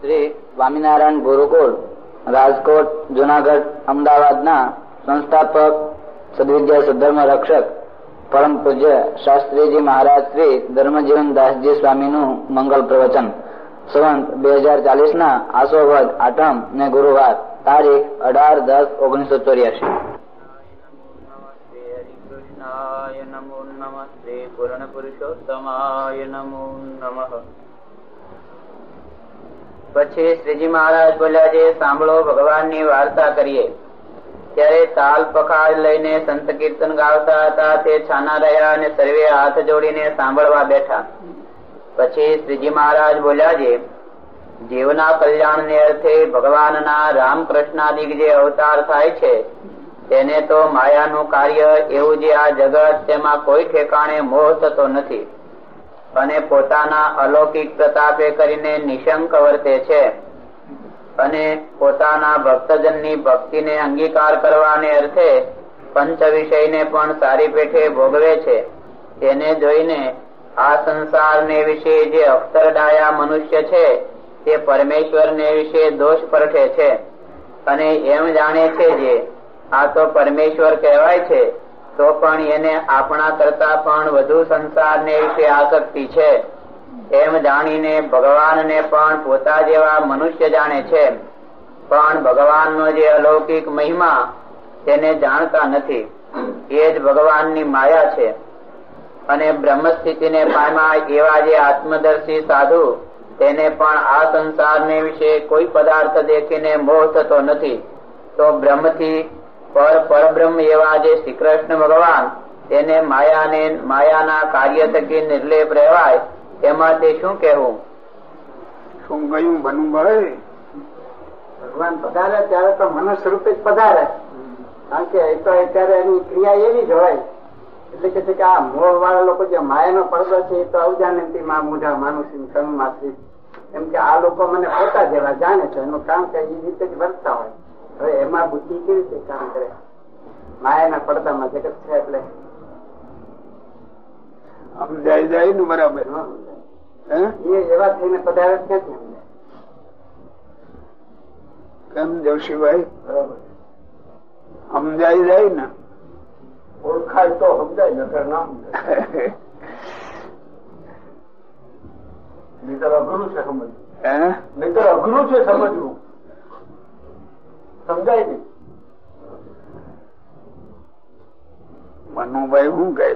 શ્રી સ્વામિનારાયણ ગુરુકુળ રાજકોટ, જુનાગઢ, અમદાવાદના સંસ્થાપક સદવિદ્યા સદ્ધર્મ રક્ષક, પરમ પૂજ્ય શાસ્ત્રીજી મહારાજ શ્રી ધર્મજીવન દાસજી સ્વામીનું મંગલ પ્રવચન. સંવંત બે હજાર ચાલીસ ના આઠમ ને ગુરુવાર તારીખ અઢાર દસ ઓગણીસો ચોર્યાસી નમો નમો. શ્રી પૂર્ણ પુરુષોત્તમાય નમો નમઃ. પછી શ્રીજી મહારાજ બોલ્યા છે સાંભળો, ભગવાનની વાર્તા કરીએ. ત્યારે તાલ પખાડ લઈને સંત કીર્તન ગાવતા હતા, તે છાના રહ્યા અને સર્વે હાથ જોડીને સાંભળવા બેઠા. પછી શ્રીજી મહારાજ બોલ્યા છે જીવના કલ્યાણ ને અર્થે ભગવાનના રામકૃષ્ણાદિક જે અવતાર થાય છે, તેને તો માયાનું કાર્ય એવું જે આ જગત તેમાં કોઈ ઠેકાણે મોહ થતો નથી. અને પોતાના અલૌકિક પ્રતાપે કરીને નિશંક વર્તે છે. અને પોતાના ભક્તજનની ભક્તિને અંગીકાર કરવાને અર્થે પંચ વિષયને પણ સારી પેઠે ભોગવે છે. તેને જોઈને આ સંસારને વિશે જે અક્ષરડાયા મનુષ્ય છે, તે પરમેશ્વરને વિશે દોષ પરઠે છે. અને એમ જાણે છે જે, આ તો પરમેશ્વર કહેવાય છે તો પણ એને આપણા કરતા પણ વધુ સંસારને વિશે આસક્તિ છે. એમ જાણીને ભગવાનને પણ પોતા જેવા મનુષ્ય જાણે છે. પણ ભગવાનનો જે અલૌકિક મહિમા તેને જાણતા નથી. એ જ ભગવાનની માયા છે. અને બ્રહ્મ સ્થિતિને પામ્યા એવા જે આત્મદર્શી સાધુ તેને પણ આ સંસારને વિશે કોઈ પદાર્થ દેખીને મોહ થતો નથી. તો બ્રહ્મથી પર પરબ્રહ્મ એવા જે શ્રી કૃષ્ણ ભગવાન. તેને માયાને માયાના કાર્ય થકી નિર્લેપ રહેવાય એમાં તે શું કેવું શું ગયું? બનુભાઈ ભગવાન પધારે ત્યારે તો મનુષ્ય રૂપે જ પધારે. કારણ કે એ તો અત્યારે એની ક્રિયા એવી જ હોય. એટલે કે છે કે આ મોહ વાળા લોકો જે માયાનો પડદો છે એ તો અવજાનંતી માં મુઢા માનુષી કર્મમાંથી એમ કે આ લોકો મને પોતા જેવા જાણે છે. એનું કામ કે એ રીતે જ વર્તતા હોય. હવે એમાં બુદ્ધિ કેવી રીતે કામ કરે? માયાના પડદામાં જગત છે એટલે? સમજાય જાય ને બરાબર. સમજાય. એ એવા થઈને પધારે ક્યાંથી સમજાય? કેમ જોશીભાઈ બરોબર. સમજાઈ જાય ને? ઓળખાય તો સમજાય નકર ના સમજાય. નહીતર અઘરું છે સમજવું. હે? નહીતર અઘરું છે સમજવું. સમજાય ને મનુભાઈ શું કહે?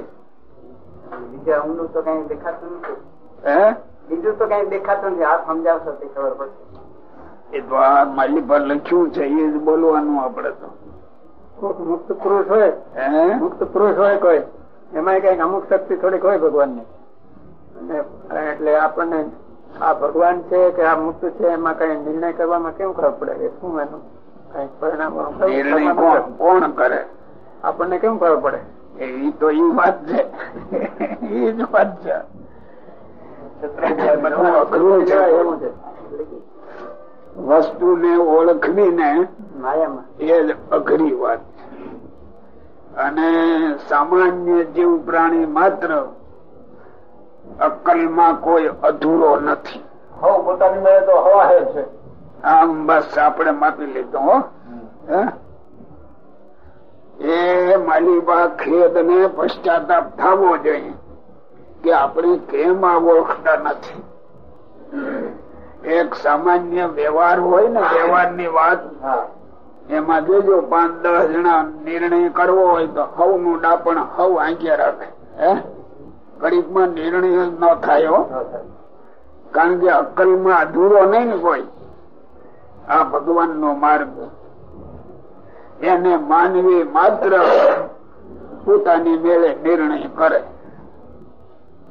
બીજા ઊંડું તો કઈ દેખાતું નથી. હે? બીજું તો કઈ દેખાતું નથી. આપ સમજાવશો તે ખબર પડશે. એ તો આ માલી પર લખ્યું છે એ જ બોલવાનું આપડે તો. મુક્ત પુરુષ હોય હે? મુક્ત પુરુષ હોય કોઈ એમાં કંઈક અમુક શક્તિ થોડીક હોય ભગવાનની એટલે આપણને આ ભગવાન છે કે આ મુક્ત છે એમાં કઈ નિર્ણય કરવામાં કેમ ખબર પડે? કે શું એનું? પરિણામ કોણ? કરે? આપણને કેમ ખબર પડે? એ તો એ વાત છે. એ જ વાત છે. વસ્તુ ને ઓળખવી માયામાં. એ જ અઘરી વાત છે. અને સામાન્ય જીવ પ્રાણી માત્ર અક્કલમાં કોઈ અધૂરો નથી. હવ પોતાની મેળે તો હવા છે. આમ બસ આપણે માપી લીધો હો? એ માલિબા ખેદ ને પશ્ચાતાપ થવો જોઈએ કે આપણે કેમ આ ઓળખતા નથી. એક સામાન્ય વ્યવહાર હોય ને વ્યવહારની વાત એમાં જોજો પાંચ દસ જણા નિર્ણય કરવો હોય તો હવનું ડાપણ હવ આંક્યા રાખે હે? ઘડીકમાં નિર્ણય ન થાય હો. કારણ કે અક્કલમાં અધૂરો નહીં ને કોઈ આ ભગવાન નો માર્ગ. એને માનવી માત્ર પોતાની મેળે નિર્ણય કરે.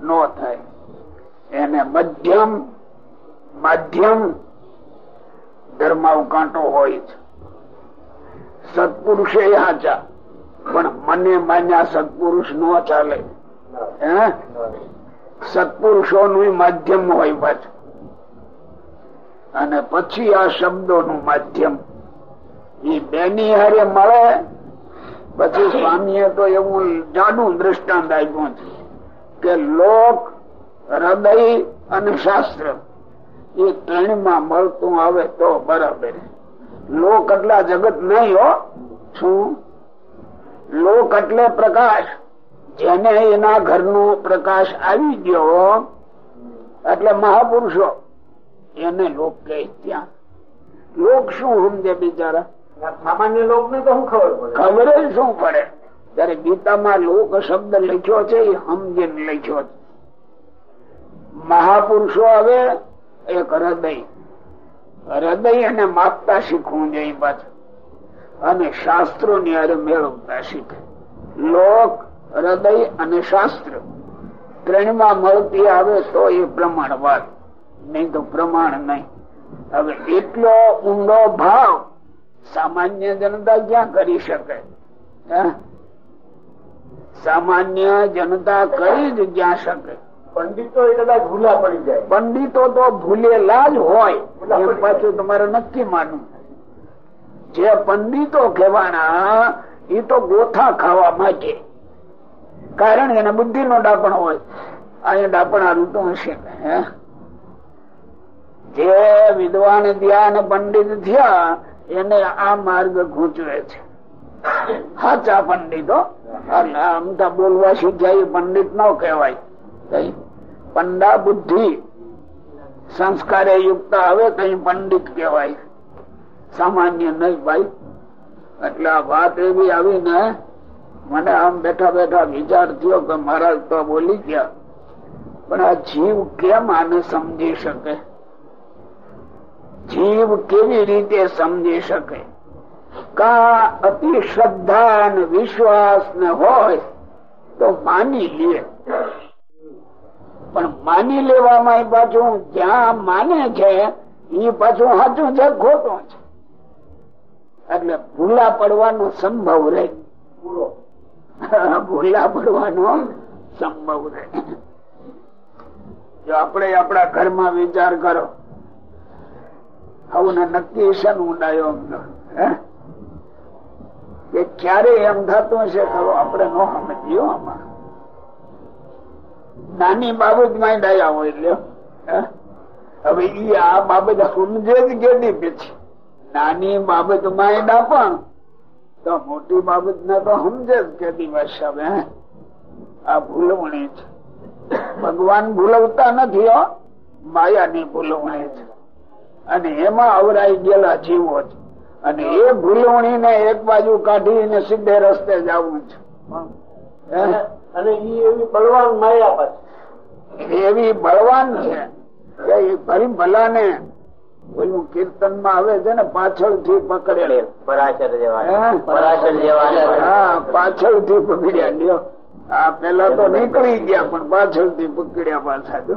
નો થાય. એને મધ્યમ, માધ્યમ ધર્માવકાંટો હોય છે. સત્પુરુષે હાચા પણ મને માન્યા સત્પુરુષ નો ચાલે. સત્પુરુષો નું માધ્યમ હોય પાછું. અને પછી આ શબ્દો નું માધ્યમ. એ બેની હારે મળે, પછી સ્વામીએ તો એવું જાડું દ્રષ્ટાંત આપ્યું છે કે લોક, હૃદય અને શાસ્ત્ર એ ત્રણમાં મળતું આવે તો બરાબર. લોક એટલા જગત નહીં હો. શું? લોક એટલે પ્રકાશ. જેને એના ઘરનો પ્રકાશ આવી ગયો, એટલે મહાપુરુષો એને લોક કહે ત્યાં. લોક શું સમજે બિચારા? સામાન્ય લોક ને તો શું ખબર પડે? ખબર શું પડે? ત્યારે ગીતામાં લોક શબ્દ લખ્યો છે એ સમજીને લખ્યો છે. મહાપુરુષો હવે એક હૃદય. હૃદય એને માપતા શીખવું જોઈએ પાછું. અને શાસ્ત્રો ની અરે મેળવતા શીખે. લોક હૃદય અને શાસ્ત્ર. ત્રણમાં મળતી આવે તો એ પ્રમાણવાદ. નહીં તો પ્રમાણ નહીં. હવે એટલો ઊંડો ભાવ સામાન્ય જનતા ક્યાં કરી શકે? સામાન્ય જનતા કરી જ ક્યાં શકે? પંડિતો એ કદાચ ભૂલા પડી જાય. પંડિતો તો ભૂલેલા જ હોય. એમ પાછું તમારે નક્કી માનવું. જે પંડિતો કહેવાના એ તો ગોથા ખાવા માટે. કારણ એને બુદ્ધિ નો ડાપણ હોય. અહીંયા ડાપણ આ તો હશે. હે? જે વિદ્વાન ધ્યાન પંડિત થયા, એને આ માર્ગ ગૂંચવે છે. સાચા પંડિતો અમતા બોલવા શીખ્યા એ પંડિત ન કહેવાય. પંડા બુદ્ધિ, સંસ્કારે યુક્ત આવે કઈ પંડિત કહેવાય. સામાન્ય નહીં ભાઈ. એટલે આ વાત એવી ને મને આમ બેઠા બેઠા વિચાર થયો કે મહારાજ તો બોલી ગયા. પણ આ જીવ કેમ આને સમજી શકે? જીવ કેવી રીતે સમજી શકે? કા અતિ શ્રદ્ધા ને વિશ્વાસ ને હોય, તો માની લે. પણ માની લેવામાં પાછું જ્યાં માને છે એ પાછું સાચું છે ખોટું છે. એટલે ભૂલા પડવાનો સંભવ રહે. ભૂલા પડવાનો સંભવ રહે. જો આપણે આપણા ઘરમાં વિચાર કરો આવું નક્કી છે કે ક્યારે એમ થતું છે ખરો આપણે ન સમજીએ આમાં. નાની બાબતમાં ડાયા હોય એટલે હવે ઈ આ બાબત સમજે જ કેદી પછી. નાની બાબતમાં પણ, તો મોટી બાબત ને તો સમજે જ કેટલી દિવસ હવે, હે? આ ભૂલવણી છે. ભગવાન ભૂલવતા નથી હો, માયાની ભૂલવણી છે. અને એમાં અવરાઈ ગયેલા જીવો છે અને એ ભૂલવણી ને એક બાજુ કાઢીને સીધે રસ્તે જવું છે. અને એવી બળવાન માયા પાછી. એવી બળવાન છે કે એ ફરી ભલાને ઓલું કીર્તનમાં આવે છે ને પાછળથી પકડે હે? હા પાછળથી પકડ્યા. લ્યો. આ પેલા તો નીકળી ગયા પણ પાછળથી પકડ્યા પાછા જો.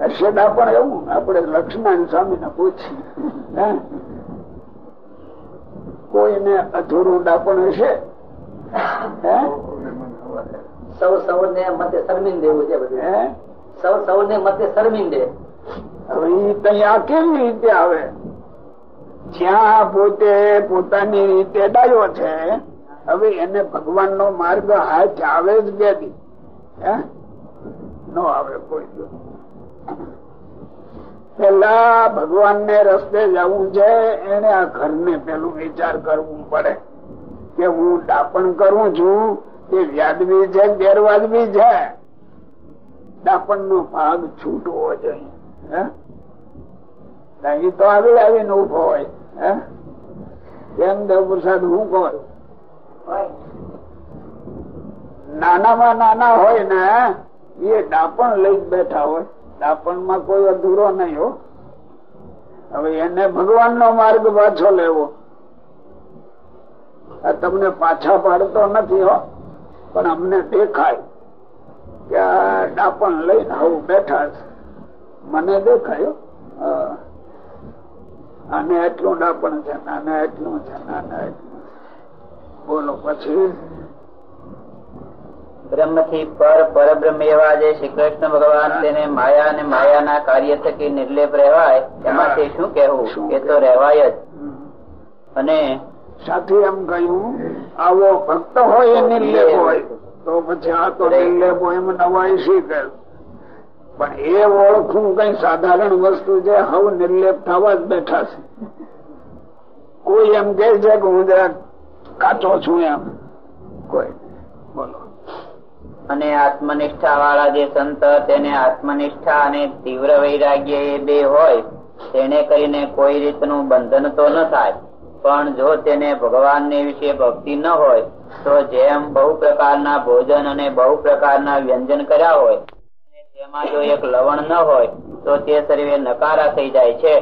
હર્ષદા પણ એવું આપણે લક્ષ્મણ સ્વામી ને પૂછી? કોઈને અધૂરું ડાપણ હશે? સૌ સૌને મતે શર્મિંદે એવું છે બધું? સૌ સૌને મતે શર્મિંદે હવે ત્યાં કેવી રીતે આવે જ્યાં પોતે પોતાની રીતે ડાયો છે હવે એને ભગવાન નો માર્ગ હાથ આવે જ બે દી હે? નો આવે કોઈ. પેલા ભગવાન ને રસ્તે જવું છે, એને આ ઘર ને પેલું વિચાર કરવું પડે કે હું દાપણ કરું છું, એ વ્યાજબી છે ગેરવાજબી છે દાપણ નો ભાગ છૂટવો જોઈએ? અહીં તો આગળ આવીને ઊભો હોય? કેમ દેવ પ્રસાદ હું કહું નાનામાં નાના હોય ને, એ ડાપણ લઈ બેઠા હોય ડાપણમાં કોઈ અધૂરો નહીં હો. હવે એને ભગવાન નો માર્ગ પાછો લેવો. આ તમને પાછા પાડતો નથી હો. પણ અમને દેખાય કે આ ડાપણ લઈને આવું બેઠા છે. મને દેખાયો. આને એટલું ડાપણ છે આને એટલું છે આને એટલું બોલો પછી. બ્રહ્મથી પર પરબ્રહ્મ એવા જે શ્રી કૃષ્ણ ભગવાન તેને માયા અને માયાના કાર્ય થકી નિર્લેપ રહેવાય એમાંથી શું કહેવું? એ તો રહેવાય જ. અને સાથે એમ કહ્યું આવો ભક્ત હોય એ નિર્લેપ હોય તો પછી આ તો નિર્લેપ હોય એમ નવાઈ શીખે પણ એ ઓળખવું કઈ સાધારણ વસ્તુ છે હવ નિર્લેપ થવા જ બેઠા છે. કોઈ એમ કે છે કે હું જરા કાચો છું એમ. કોઈ. બોલો. અને આત્મનિષ્ઠા વાળા જે સંત તેને આત્મનિષ્ઠા અને તીવ્ર વૈરાગ્ય એ બે હોય, તેને કરીને કોઈ રીતનું બંધન તો ન થાય. પણ જો તેને ભગવાનને વિશે ભક્તિ ન હોય, તો જેમ બહુ પ્રકારના ભોજન અને બહુ પ્રકારના વ્યંજન કર્યા હોય તેમાં જો એક લવણ ન હોય, તો તે સર્વે નકારા થઈ જાય છે.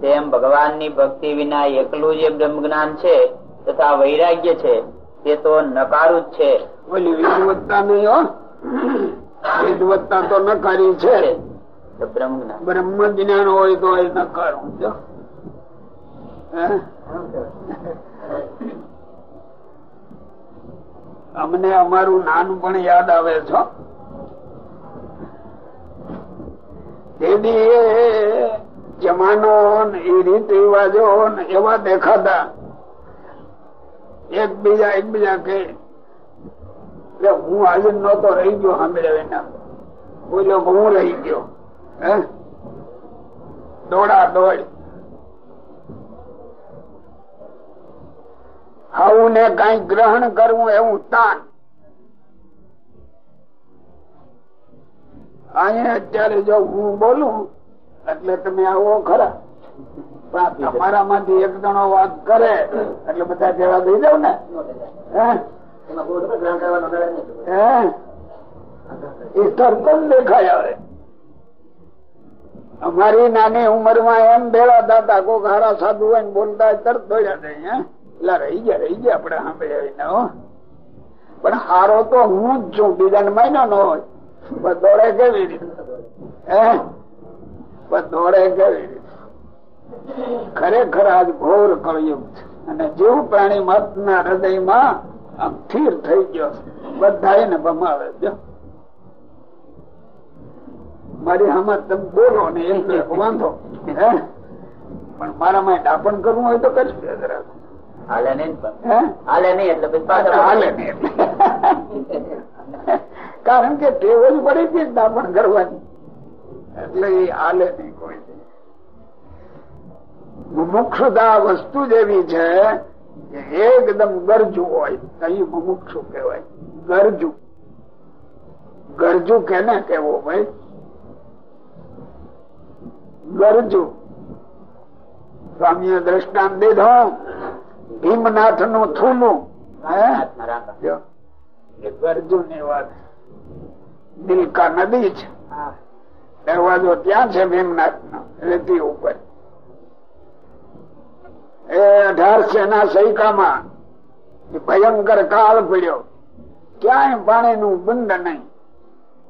તેમ ભગવાનની ભક્તિ વિના એકલું જે બ્રહ્મ જ્ઞાન છે તથા વૈરાગ્ય છે. તે તો નકારું જ છે. ઓલી વિદવત્તા નહીં હો? વિદવત્તા તો નકારી છે. બ્રહ્મ જ્ઞાન હોય તો એ નકારું જો. અમને અમારું નાનું પણ યાદ આવે છો એ જમાનો એ રીત રિવાજો ને એવા દેખાતા એકબીજા એકબીજા કે હું હાજર નતો રહી ગયો સાંભળ્યા એના બોલ્યો હું રહી ગયો, હે? દોડા દોડ. આવું ને કઈ ગ્રહણ કરવું એવું તાન. અહીંયા અત્યારે જો હું બોલું, એટલે તમે આવો ખરા. તમારા માંથી એક જણો વાત કરે, એટલે બધા જેવા થઈ જાવ ને? એ તરત દેખાય આવે. અમારી નાની ઉંમરમાં એમ ભેળા થતા કોઈ હારા સાધુ હોય ને બોલતા તરત દોડ્યા હે? એટલે રહી ગયા રહી ગયા આપડે સાંભળ્યા પણ હારો તો હું જ છું બીજા ને મહિનો નો હોય. દોડે કેવી રીતે? દોડે કેવી રીતે? ખરેખર આજ ઘોર કળયુગ છે. અને જીવ પ્રાણી મત ના હૃદયમાં આમ સ્થિર થઈ ગયો છે. બધા એને ભમાવે છે. મારી આમાં તમે બોલો ને એમ વાંધો. હે? પણ મારામાં ડાપણ કરવું હોય તો કરી દે હાલે નહીં પણ. હાલે નહીં એટલે હાલે નહીં. કારણ કે ટેવ જ પડી છે ડાપણ કરવાની. એટલે એ હાલે નહીં કોઈ. મુમુક્ષુતા વસ્તુ જેવી છે એકદમ ગરજુ હોય. કઈ મુમુક્ષુ કહેવાય. ગરજુ. ગરજુ કેને કેવો ભાઈ? ગરજુ. સ્વામી દ્રષ્ટાંત દીધો. ભીમનાથનું થૂલું ગરજુ ની વાત. દિલકા નદી છે. દરવાજો ત્યાં છે ભીમનાથ નો રેતી ઉપર. એ સેના સૈકામાં. ભયંકર કાળ પડ્યો. ક્યાંય પાણી નું બંધ નહીં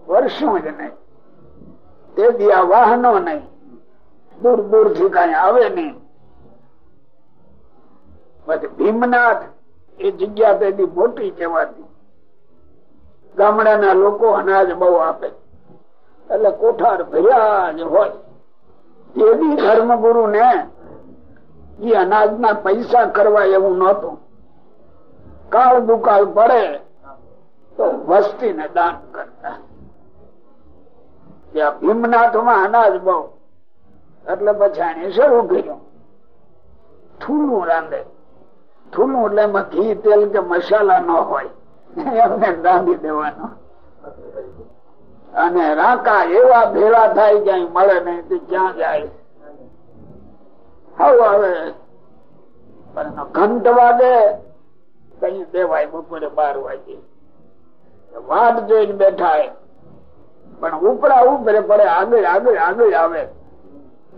વર્ષો જ નહીં. તેથી આ વાહનો નહીં. દૂર દૂરથી કઈ આવે નહીં. ભીમનાથ એ જગ્યા તેથી મોટી કહેવાતી. ગામડાના લોકો અનાજ બહુ આપે. એટલે કોઠાર ભર્યા જ હોય. એ બી ધર્મગુરુ ને એ અનાજના પૈસા કરવા એવું નહોતું. કાળ દુકાળ પડે તો વસ્તી ને દાન કરતા. ત્યાં ભીમનાથમાં અનાજ બહુ. એટલે પછી શરૂ કર્યું. થૂલું રાંધે. થૂલું એટલે એમાં ઘી, તેલ કે મસાલા ન હોય. એમને રાંધી દેવાનો. અને રાકા એવા ભેળા થાય ક્યાંય મળે નહીં, તે ક્યાં જાય? હવે આવે. ઘંટ વાગે કઈ દેવાય બપોરે બાર વાગે. વાટ જોઈને બેઠા પણ ઉપરા ઉપરે પડે, આગળ આગળ આગળ આવે.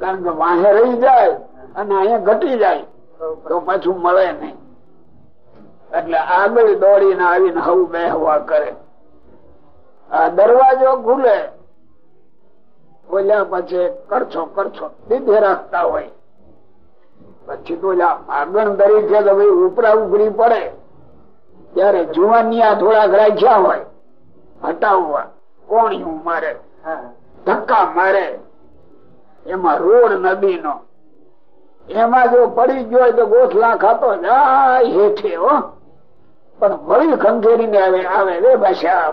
કારણ કે વાહે રહી જાય અને અહીંયા ઘટી જાય, તો પાછું મળે નહીં. એટલે આગળ દોડીને આવીને હવ બેહવા કરે. આ દરવાજો ખુલે. બોલ્યા પછી કરછો કરછો દીધે રાખતા હોય. પછી તો આગણ આગળ તરીકે તો ભાઈ ઉપરા ઉપરી પડે. ત્યારે જુવાનિયા થોડાક રાખ્યા હોય હટાવવા કોણિયું મારે ધક્કા મારે. એમાં રોડ નદી નો એમાં જો પડી ગયો હોય તો ગોથલા ખાતો જાય હેઠે હો. પણ વળી ખંખેરીને આવે આવે રે ભાષા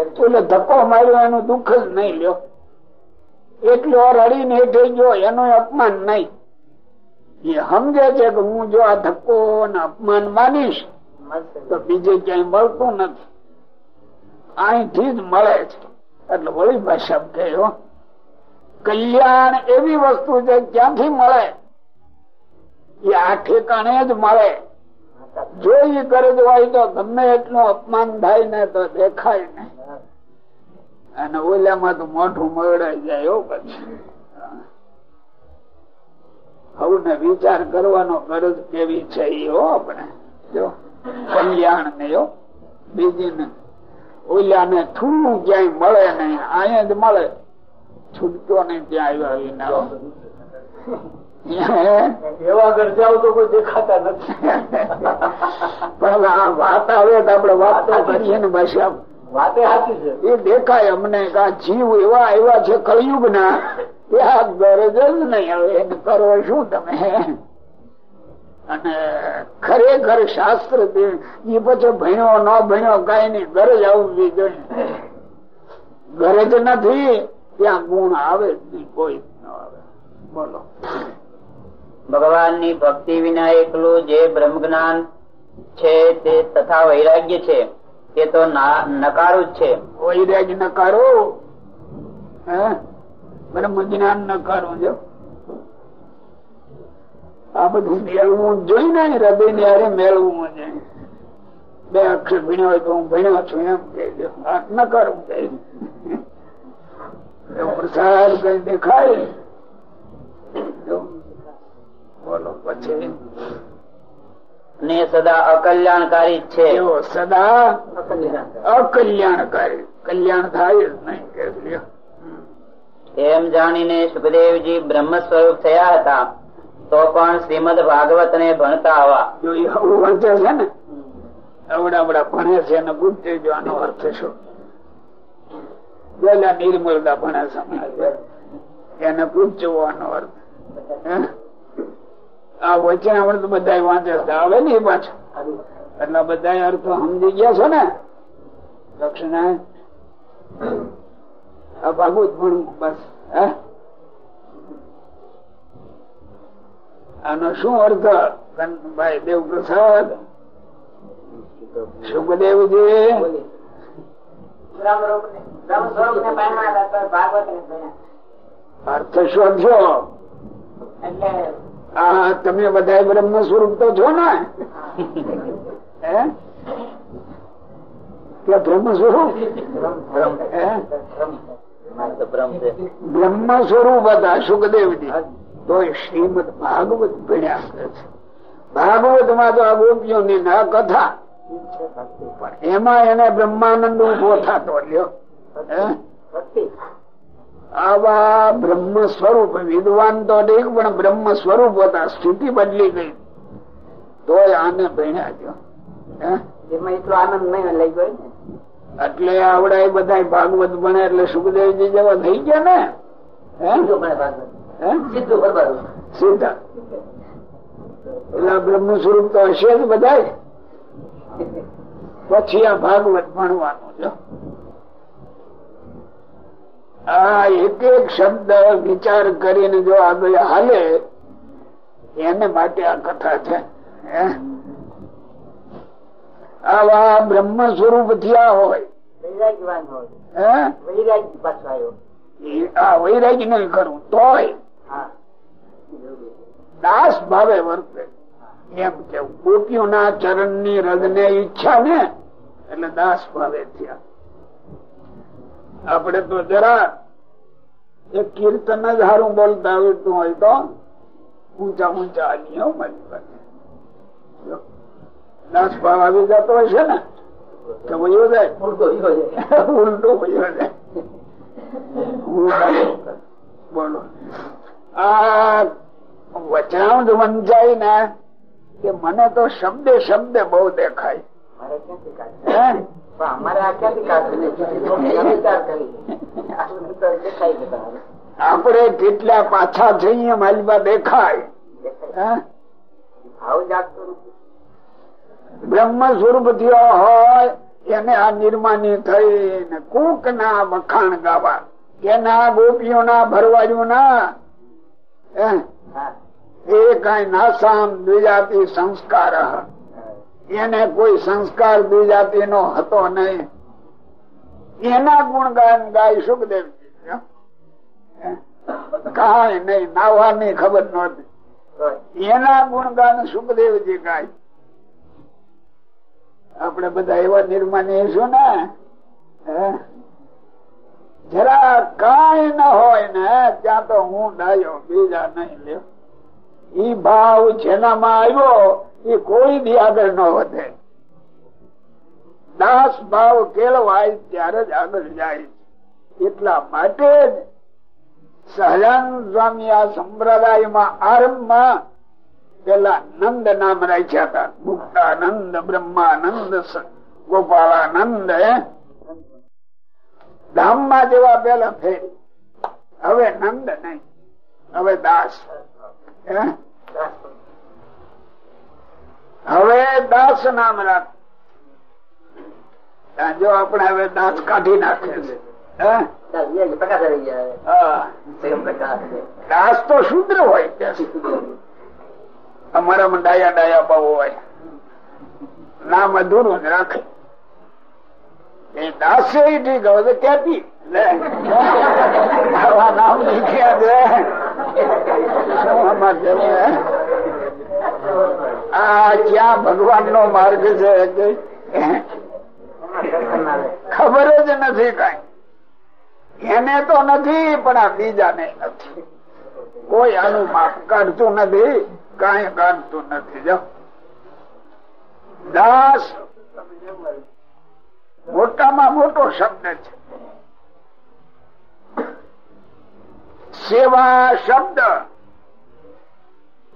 એટલે ધક્કો માર્યો એનું દુઃખ જ નહીં લ્યો. એટલો રડીને હેઠે ગયો એનું અપમાન નહીં. એ સમજે છે કે હું જો આ ધક્કો અપમાન માનીશ, તો બીજે ક્યાંય મળતું નથી. અહીંથી જ મળે છે. એટલે વળી ભાષા કહ્યો કલ્યાણ એવી વસ્તુ છે ક્યાંથી મળે, એ આ ઠેકાણે જ મળે. જો એ કરે હોય તો ગમે એટલું અપમાન થાય ને તો દેખાય ને અને ઓલામાં તો મોઢું મળાઈ જાય પછી. હવે વિચાર કરવાનો ગરજ કેવી છે એ હો આપણે. જો કલ્યાણ ને બીજી ને ઓલા ને થોડું ક્યાંય મળે નહીં અહીંયા જ મળે. છૂટતો નહીં ત્યાં આવ્યા વિના એવા તો કોઈ દેખાતા નથી. પણ આ વાત આવે તો આપડે વાત કરીએ ને ભાષા વાતે સાચી છે. એ દેખાય અમને કે જીવ એવા એવા છે કળિયુગ ના આ ગરજ જ નહીં હવે કરો શું તમે? અને ખરેખર શાસ્ત્ર એ પછી ભણ્યો ન ભણ્યો કઈ નઈ ગરજ આવવી જોઈએ. ગરજ નથી ત્યાં ગુણ આવે કોઈ ન આવે. બોલો. ભગવાનની ભક્તિ વિના એકલું જે બ્રહ્મ જ્ઞાન છે તે તથા વૈરાગ્ય છે તે તો નકારું જ છે. વૈરાગ્ય નકારું. કરો હે? બ્રહ્મ જ્ઞાન ન કરો જો. આ બધું મેળવું જોઈ ને હૃદય ને અરે મેળવું છે બે અક્ષર ભણ્યો હોય તો હું ભણ્યો છું એમ કે ન કરું કે દો. કઈ દેખાય? બોલો પછી. ને સદા અકલ્યાણકારી છે. એવો સદા અકલ્યાણકારી. કલ્યાણ થાય જ નહીં કે. એમ જાણીને સુખદેવજી બ્રહ્મ સ્વરૂપ થયા હતા, તો પણ શ્રીમદ ભાગવત ને ભણતા આવા. વાંચે છે ને અવડા અવડા ભણે છે અને પૂછતે જો આનો અર્થ શું? પેલા નિર્મળતા ભણે છે. એને પૂછજો જોવાનો અર્થ. આ વચ્ચે આપણે તો બધા વાંચે છે. આવે ને પાછું. એટલે બધા અર્થો સમજી ગયા છો ને? દક્ષિણા આ ભાગવત ભણવું, બસ. આનો શું અર્થ? ભાઈ દેવ પ્રસાદ સુખદેવજી અર્થ શોધશો આ તમે બધા બ્રહ્મ સ્વરૂપ તો છો ને? હે? કે બ્રહ્મ સ્વરૂપ? હે? બ્રહ્મ સ્વરૂપ હતા સુખદેવજી. તો શ્રીમદ ભાગવત ભણ્યા કરે છે. ભાગવતમાં તો આ ગોપીઓની ના કથા. એમાં એને બ્રહ્માનંદ ઊભો થતો લ્યો આવા બ્રહ્મ સ્વરૂપ વિદ્વાન તો નહીં પણ બ્રહ્મ સ્વરૂપ હતા. સ્થિતિ બદલી ગઈ. તોય આને ભણ્યા ગયો. હે? એમાં એટલો આનંદ નહીં લઈ ગયો ને? એટલે આવડા બધા ભાગવત ભણે એટલે સુખદેવજી જેવા થઈ ગયા ને? સીધા એટલે બ્રહ્મ સ્વરૂપ તો હશે જ બધા પછી આ ભાગવત ભણવાનું જો આ એક એક શબ્દ વિચાર કરીને જો આગળ હાલે એને માટે આ કથા છે. હે? આવા બ્રહ્મ સ્વરૂપ થયા હોય. વૈરાગ નહીં કરવું તોય. દાસ ભાવે વર્તે. એમ કેવું ગોપીઓના ચરણની રગ ને ઈચ્છા ને એટલે દાસ ભાવે થયા. આપડે તો જરા એક કીર્તન જ હારું બોલતા આવડતું હોય તો ઊંચા ઊંચા આલીઓ મારી પાસે દાસ ભાવ આવી જતો હશે ને તો વયો જાય. ઉલટો વયો જાય. બોલો. આ વચનાંત વંચાય ને કે મને તો શબ્દે શબ્દે બહુ દેખાય. મારે ક્યાંથી કાઢે? હે? પણ અમારે આ ક્યાંથી કાઢે વિચાર કરી આપણને તો દેખાય છે તમારે. આપણે કેટલા પાછા જઈએ માલમાં દેખાય. દેખાય. ભાવ જાગતો નથી બ્રહ્મ સ્વરૂપ થયો હોય એને આ નિર્માની થઈ ને કુક ના વખાણ ગાવા. એના ગોપીઓ ના ભરવાયું ના એ કઈ નાસામ દ્વિજાતિ સંસ્કાર. એને કોઈ સંસ્કાર દ્વિજાતિ નો હતો નહીં. એના ગુણગાન ગાય સુખદેવ કઈ નહીં નાવાની ખબર નહોતી. એના ગુણગાન સુખદેવજી ગાય. આપડે બધા એવા નિર્માની છું ને જરા કઈ ન હોય ને, ત્યાં તો હું ડાયો, બીજા નહીં લ્યો. ઈ ભાવ જેનામાં આવ્યો એ કોઈ બી આગળ ન વધે. દાસ ભાવ કેળવાય ત્યારે જ આગળ જાય એટલા માટે જ સહજાન સ્વામી આ સંપ્રદાયમાં આરંભમાં પેલા નંદ નામ રાખ્યા હતા. મુક્તાનંદ બ્રહ્માનંદ ગોપાળાનંદ ધામમાં જેવા પેલા ફેર. હવે નંદ નહીં. હવે દાસ. હવે દાસ નામ રાખ. જો આપણે હવે દાસ કાઢી નાખે છે દાસ તો શુદ્ર હોય અમારામાં ડાયા ડાયા બહુ હોય. નામ અધૂરું રાખે. એ દાસે ઠીક હવે આ ક્યાં ભગવાન નો માર્ગ છે ખબર જ નથી કઈ. એને તો નથી, પણ આ બીજાને નથી. કોઈ આનું માપ કાઢતું નથી. કઈ કાઢતું નથી જો દાસ મોટામાં મોટો શબ્દ છે. સેવા શબ્દ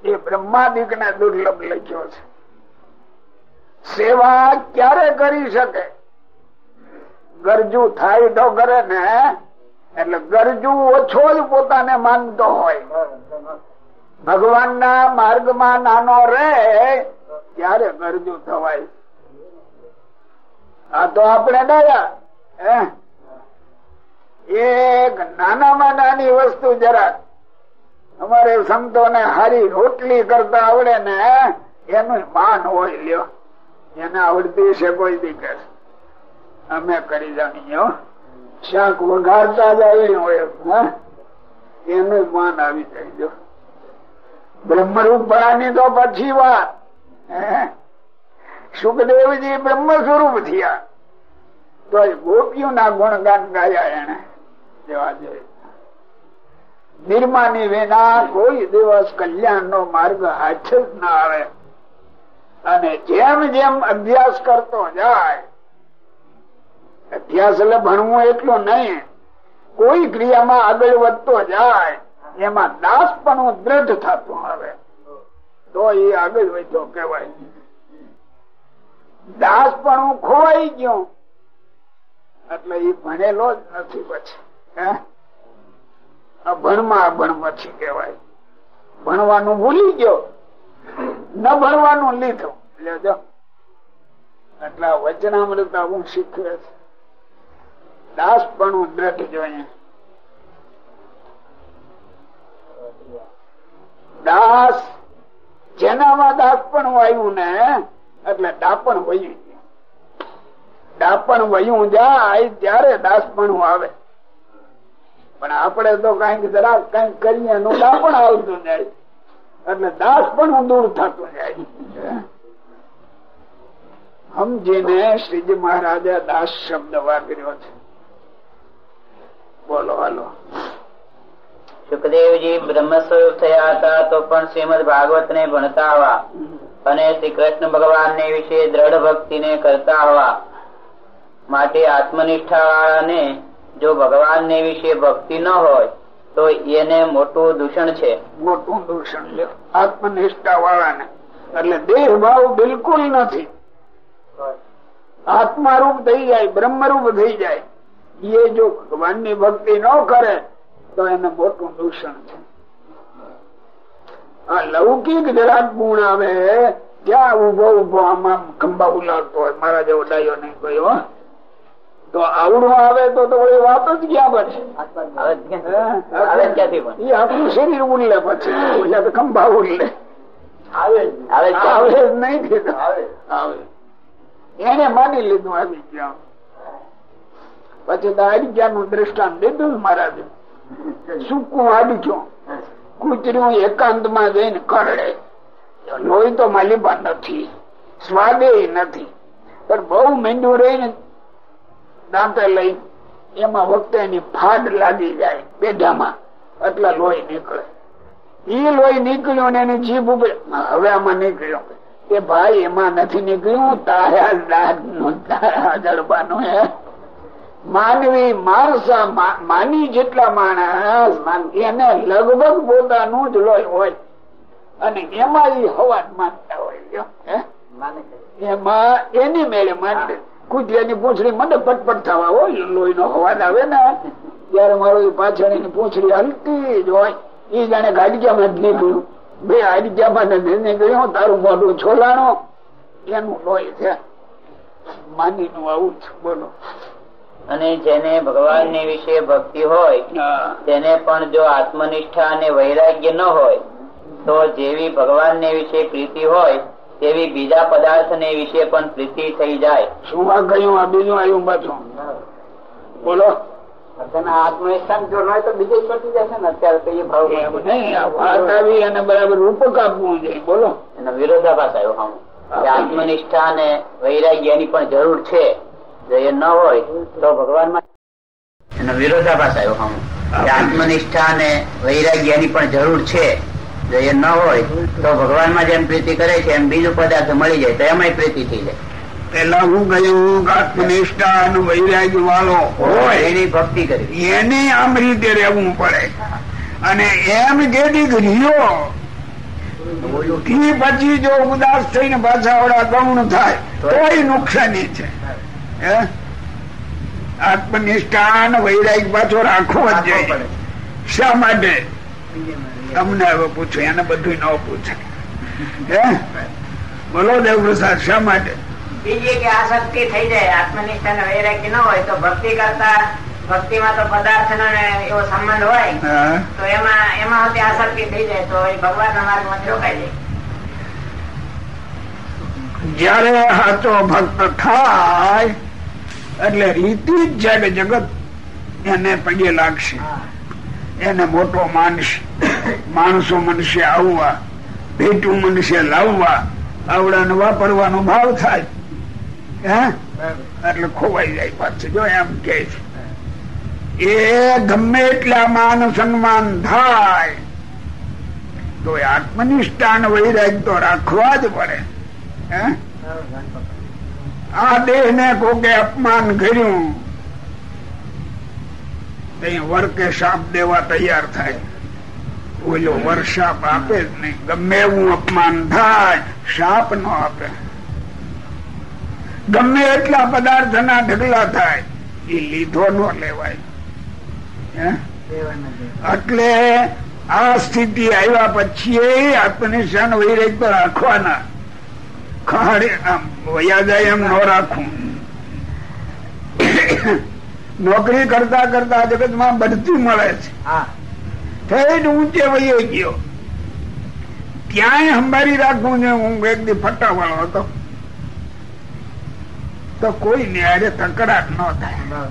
એ બ્રહ્માદિક ને દુર્લભ લખ્યો છે. સેવા ક્યારે કરી શકે? ગરજુ થાય તો કરે ને, એટલે ગરજુ ઓછો જ પોતાને માનતો હોય. ભગવાન ના માર્ગમાં નાનો રે, ત્યારે ગરજુ થવાય. આ તો આપણે ડાયા એક નાનામાં નાની વસ્તુ જરા. અમારે સંતો ને હારી રોટલી કરતા આવડે ને, એનું માન હોય લ્યો. એને આવડતી છે કોઈ દીકર. અમે કરી જાણીએ શાક વઘારતા જ આવી હોય. એનું માન આવી જાય બ્રહ્મરૂપ ભણાની તો પછી વાત. સુખદેવજી બ્રહ્મ સ્વરૂપ થયા. તો ગોપીઓ ના ગુણગાન ગાયા એને જવા જોઈએ નિર્માની વિના કોઈ દિવસ કલ્યાણ નો માર્ગ હાથ જ ના આવે. અને જેમ જેમ અભ્યાસ કરતો જાય, અભ્યાસ એટલે ભણવું એટલું નહીં. કોઈ ક્રિયામાં આગળ વધતો જાય એમાં દાસ પણ દ્રઢ થતું આવે. તો એ આગળ વધ્યો કેવાય દાસ પણ ખોવાઈ ગયો. એટલે એ ભણેલો જ નથી પછી. ભણમાં ભણ પછી ભણવાનું ભૂલી ગયો. ન ભણવાનું લીધું. લેજો એટલે વચનામૃતા હું શીખવે છે. દાસ પણ દ્રઢ જોઈએ. દાસ, જેનામાં દાપણ વાયું ને, એટલે દાપણ વયું દાપણ વયું જાય ત્યારે દાસ પણ આવે. પણ આપણે તો કંઈક જરા કંઈક કરીએ એનું દાપણ આવતું જાય. એટલે દાસ પણ દૂર થતું જાય. સમજીને શ્રીજી મહારાજે દાસ શબ્દ વાપર્યો છે. બોલો, હાલો. સુખદેવજી બ્રહ્મ સ્વરૂપ થયા હતા, તો પણ શ્રીમદ ભાગવત ને ભણતા હવા અને શ્રી કૃષ્ણ ભગવાન ને વિશે દ્રઢ ભક્તિ ને કરતા હવા માટે આત્મનિષ્ઠા વાળાને જો ભગવાન ને વિશે ભક્તિ ન હોય, તો એને મોટું દૂષણ છે. મોટું દૂષણ લ્યો આત્મનિષ્ઠા વાળાને એટલે દેહ ભાવ બિલકુલ નથી. આત્મારૂપ થઈ જાય, બ્રહ્મરૂપ થઈ જાય. એ જો ભગવાનની ભક્તિ ન કરે તો એને મોટું દૂષણ છે. આ લૌકિક જરાક ગુણ આવે ત્યાં ઊભો ઊભો આમાં ખંભા ઉલાડતો હોય મારા જેવો ડાયો નહીં ગયો તો આવડું આવે તો તો વાત જ ક્યાં બને એ આપણું શરીર ઉડલે પછી ખંભા ઉડલે. આવે આવે નહીં આવે. એને માની લીધું આવી ગયા. પછી દાડિયા નું દ્રષ્ટાંત દીધું મહારાજે સૂકું આડિક્યું કૂતર્યું એકાંતમાં જઈને કરડે. લોહી તો માલિબા નથી. સ્વાદે નથી. પણ બહુ મીંડું રહીને દાંતે લઈ એમાં વખતે એની ફાડ લાગી જાય બેડામાં એટલા લોહી નીકળે. એ લોહી નીકળ્યું ને એની જીભ ઉપર. હવે આમાં નીકળ્યો. કે ભાઈ એમાં નથી નીકળ્યું. તારા દાંતનું તારા જડબાનું હે. માનવી માણસા માની જેટલા માણસ એને લગભગ પોતાનું જ લોહી હોય. અને એમાં એ હવા માનતા હોય, એમાં એની મેળે માનતા. કુતિયાની પૂંછડી મને પટપટ થવા હોય લોહી નો અવાજ આવે ને, ત્યારે મારો પાછળ પાછળની પૂંછડી હલતી જ હોય. એ જાણે ગાડિયામાં જ નીકળ્યું. બે હાડિયામાં જ નીકળ્યું, તારું મોઢું છોલાણો. એનું લોહી છે. માની નું આવું છે બોલો અને જેને ભગવાન વિશે ભક્તિ હોય તેને પણ જો આત્મનિષ્ઠા અને વૈરાગ્ય ન હોય તો જેવી ભગવાન વિશે પ્રીતિ હોય તેવી બીજા પદાર્થ ને વિશે પણ પ્રીતિ થઈ જાય. શું આ કહ્યું આ બીજું આવ્યું પાછું? બોલો. આત્મનિષ્ઠાન જો ન હોય તો બીજે પતી જશે ને અત્યારે તો એ ભાવ એમ નહીં આ વાત આવી અને બરાબર રૂપક આપવું જોઈએ બોલો. એનો વિરોધાભાસ આવ્યો આત્મનિષ્ઠા અને વૈરાગ્યની પણ જરૂર છે. જો એ ન હોય તો ભગવાનમાં એનો વિરોધાભાસ આવ્યો હમ આત્મનિષ્ઠા અને વૈરાગ્યની પણ જરૂર છે. જો એ ન હોય તો ભગવાનમાં જેમ પ્રીતિ કરે છે એમ બીજું પદાર્થ મળી જાય તો એમાં પ્રીતિ થઈ જાય. પેલા હું કહ્યું આત્મનિષ્ઠા અને વૈરાગ્ય વાળો હોય એની ભક્તિ કરી. એને આમ રીતે રહેવું પડે. અને એમ કેદી રહ્યો થી પછી જો ઉદાસ થઈને પાછા વડા ગૌણ થાય તોય નુકસાની છે? આત્મનિષ્ઠા અને વૈરાગ પાછો રાખવો જ જોઈએ. શા માટે? તમને હવે પૂછો એને બધું ન પૂછે. હે? બોલો દેવપ્રસાદ શા માટે? બીજી કે આસક્તિ થઈ જાય આત્મનિષ્ઠા ને વૈરાગ્ય ન હોય તો ભક્તિ કરતા ભક્તિમાં તો પદાર્થ નો એવો સંબંધ હોય તો એમાં એમાં હોતી આસક્તિ થઈ જાય તો એ ભગવાન ના માર્ગમાં રોકાઈ જાય. જયારે હાચો ભક્ત થાય એટલે રીતિ જ જગ જગત. એને પગે લાગશે. એને મોટો માનશે માણસો મનશે આવવા ભેટું મનશે લાવવા આવડાને વાપરવાનો ભાવ થાય. હે? એટલે ખોવાઈ જાય પાછું. જો એમ કે છે. એ ગમે એટલા માન સન્માન થાય તો એ આત્મનિષ્ઠા અને વૈરાગ તો રાખવા જ પડે. હે? આ દેહ ને કોકે અપમાન કર્યું? વર્કે શાપ દેવા તૈયાર થાય. ઓલો વર આપે જ નહીં. ગમે એવું અપમાન થાય, શાપ નો આપે. ગમે એટલા પદાર્થ ના ઢગલા થાય, એ લીધો નો લેવાય? એટલે આ સ્થિતિ આવ્યા પછી આત્મનિષ્ઠાન વૈરાગ પર રાખવાના. ખાડે વયા જાય એમ ન રાખવું નોકરી કરતા કરતા જગતમાં બઢતી મળે છે. ઠેઠ ઊંચે વયો ગયો. ક્યાંય સંભાળી રાખવું છે હું એક દી ફટ્ટા વાળો હતો. તો કોઈ ને અરે તકરાટ ન થાય.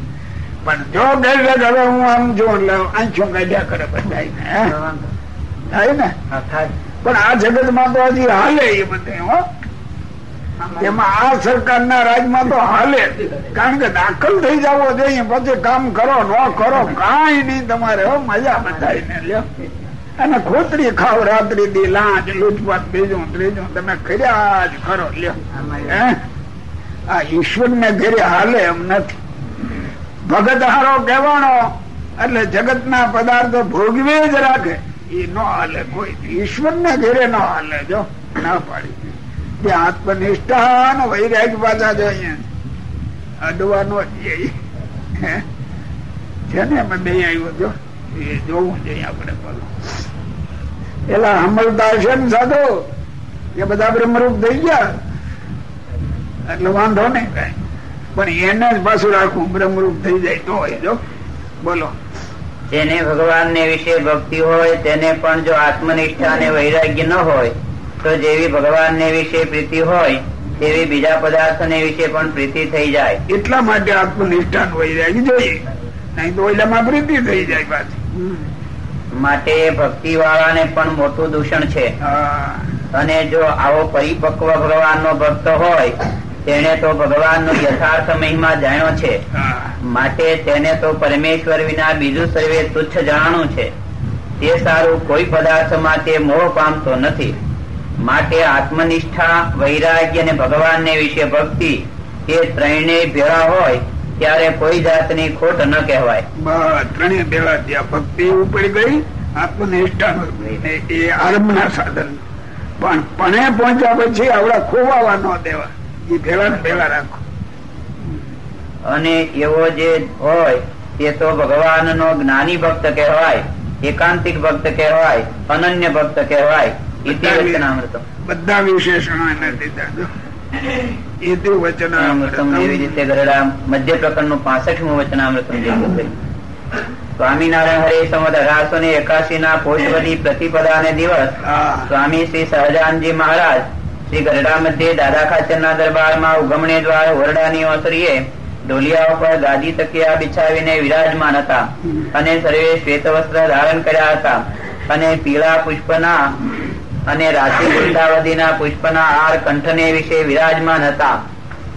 પણ જો ગેર હવે હું આમ જો આંખો કાઢ્યા કરે બધા થાય ને? પણ આ જગતમાં તો હજી હાલે એ બધે હો? એમાં આ સરકારના રાજમાં તો હાલે. કારણ કે દાખલ થઈ જવો જોઈએ પછી કામ કરો, ન કરો, કાંઈ નહીં તમારે, હો, મજા બધાને લ્યો. અને ખોતરી ખાવ રાત્રિ દી, લાંચ, લૂંટપાટ બીજું ત્રીજું તમે કર્યા જ કરો લ્યો. આ ઈશ્વર ને ઘરે હાલે એમ નથી. ભગત હારો કહેવાનો, એટલે જગત ના પદાર્થો ભોગવે જ રાખે. એ ન હાલે કોઈ. ઈશ્વર ને ઘરે ન હાલે, જો. ના પાડી. ત્યાં આત્મનિષ્ઠા અને વૈરાગ પાછા જોઈએ અડવાનો છે ને અમે બે આવ્યો જો એ જોવું જોઈએ આપણે પેલું પેલા હમલતા છે ને સાધુ? એ બધા બ્રહ્મરૂપ થઈ ગયા. એટલે વાંધો નહીં કઈ. પણ એને જ પાછું રાખવું, બ્રહ્મરૂપ થઈ જાય તો હોય જો. બોલો. જેને ભગવાન ને વિશે ભક્તિ હોય, તેને પણ જો આત્મનિષ્ઠા અને વૈરાગ્ય ન હોય તો જેવી ભગવાન ને વિશે પ્રીતિ હોય તેવી બીજા પદાર્થ ને વિશે પણ પ્રીતિ થઈ જાય. એટલા માટે આત્મનિષ્ઠા વૈરાગ્ય જોઈએ. નહીં તો ઓલામાં પ્રીતિ થઈ જાય પાછી. માટે ભક્તિ વાળાને પણ મોટું દૂષણ છે. અને જો આવો પરિપક્વ ભગવાન નો ભક્ત હોય તેને તો ભગવાન નો યથાર્થ મહિમા જાણ્યો છે. માટે તેને તો પરમેશ્વર વિના બીજું સર્વે તુચ્છ જાણવું છે. તે સારું કોઈ પદાર્થમાં તે મોહ પામતો નથી. માટે આત્મનિષ્ઠા વૈરાગ્ય અને ભગવાનને વિશે ભક્તિ એ ત્રણેય ભેળા હોય ત્યારે કોઈ જાતની ખોટ ન કહેવાય. ત્રણેય ભેળા ત્યાં ભક્તિ ઉપર ગઈ આત્મનિષ્ઠા એ આરંભના સાધન. પણ પણે પહોંચ્યા પછી આવડા ખોવાવા ન દેવા. એ ભેળા ને ભેળા રાખો. અને એવો જે હોય તે તો ભગવાનનો જ્ઞાની ભક્ત કહેવાય એકાંતિક ભક્ત કહેવાય અનન્ય ભક્ત કહેવાય. બધા વિશેષણો એને દીધા જો. મધ્ય પ્રકરણનું પાસઠમું વચનામૃતમ સ્વામિનારાયણ હરે સંવત અઢારસો ને એકાશી ના પોષવદી પ્રતિપદા દિવસ સ્વામી શ્રી સહજાનજી મહારાજ શ્રી ગરડા મધ્યે દાદા ખાચર ના દરબારમાં ઉગમણે દ્વારા ઓરડાની ઓસરીએ ઢોલિયા ઉપર ગાદી તકિયા બિછાવીને વિરાજમાન હતા. અને સર્વે શ્વેત વસ્ત્ર ધારણ કર્યા હતા. અને પીળા પુષ્પના અને રાશિ વૃંદાવદીના પુષ્પના હાર કંઠને વિશે વિરાજમાન હતા.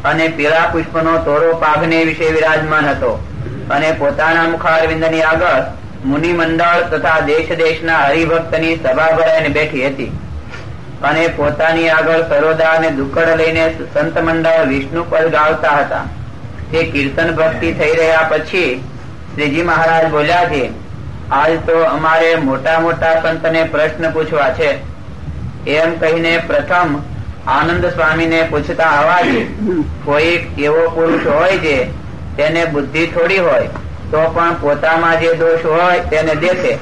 અને પીળા પુષ્પનો તોરો પાઘને વિશે વિરાજમાન હતો. અને પોતાના મુખારવિંદની આગળ મુનિ મંડળ તથા દેશ દેશના હરિભક્તની સભા ભરાઈને બેઠી હતી. અને પોતાની આગળ સરોદા અને દુકડ લઈને સંત મંડળ વિષ્ણુ પદ ગાવતા હતા. તે કીર્તન ભક્તિ થઈ રહ્યા પછી શ્રીજી મહારાજ બોલ્યા છે આજ તો અમારે મોટા મોટા સંતને પ્રશ્ન પૂછવા છે. એમ કહીને પ્રથમ આનંદ સ્વામીને પૂછતા અવાજે કોઈ એવો પુરુષ હોય છે તેને બુદ્ધિ થોડી હોય તો પણ પોતામાં જે દોષ હોય તેને દેખે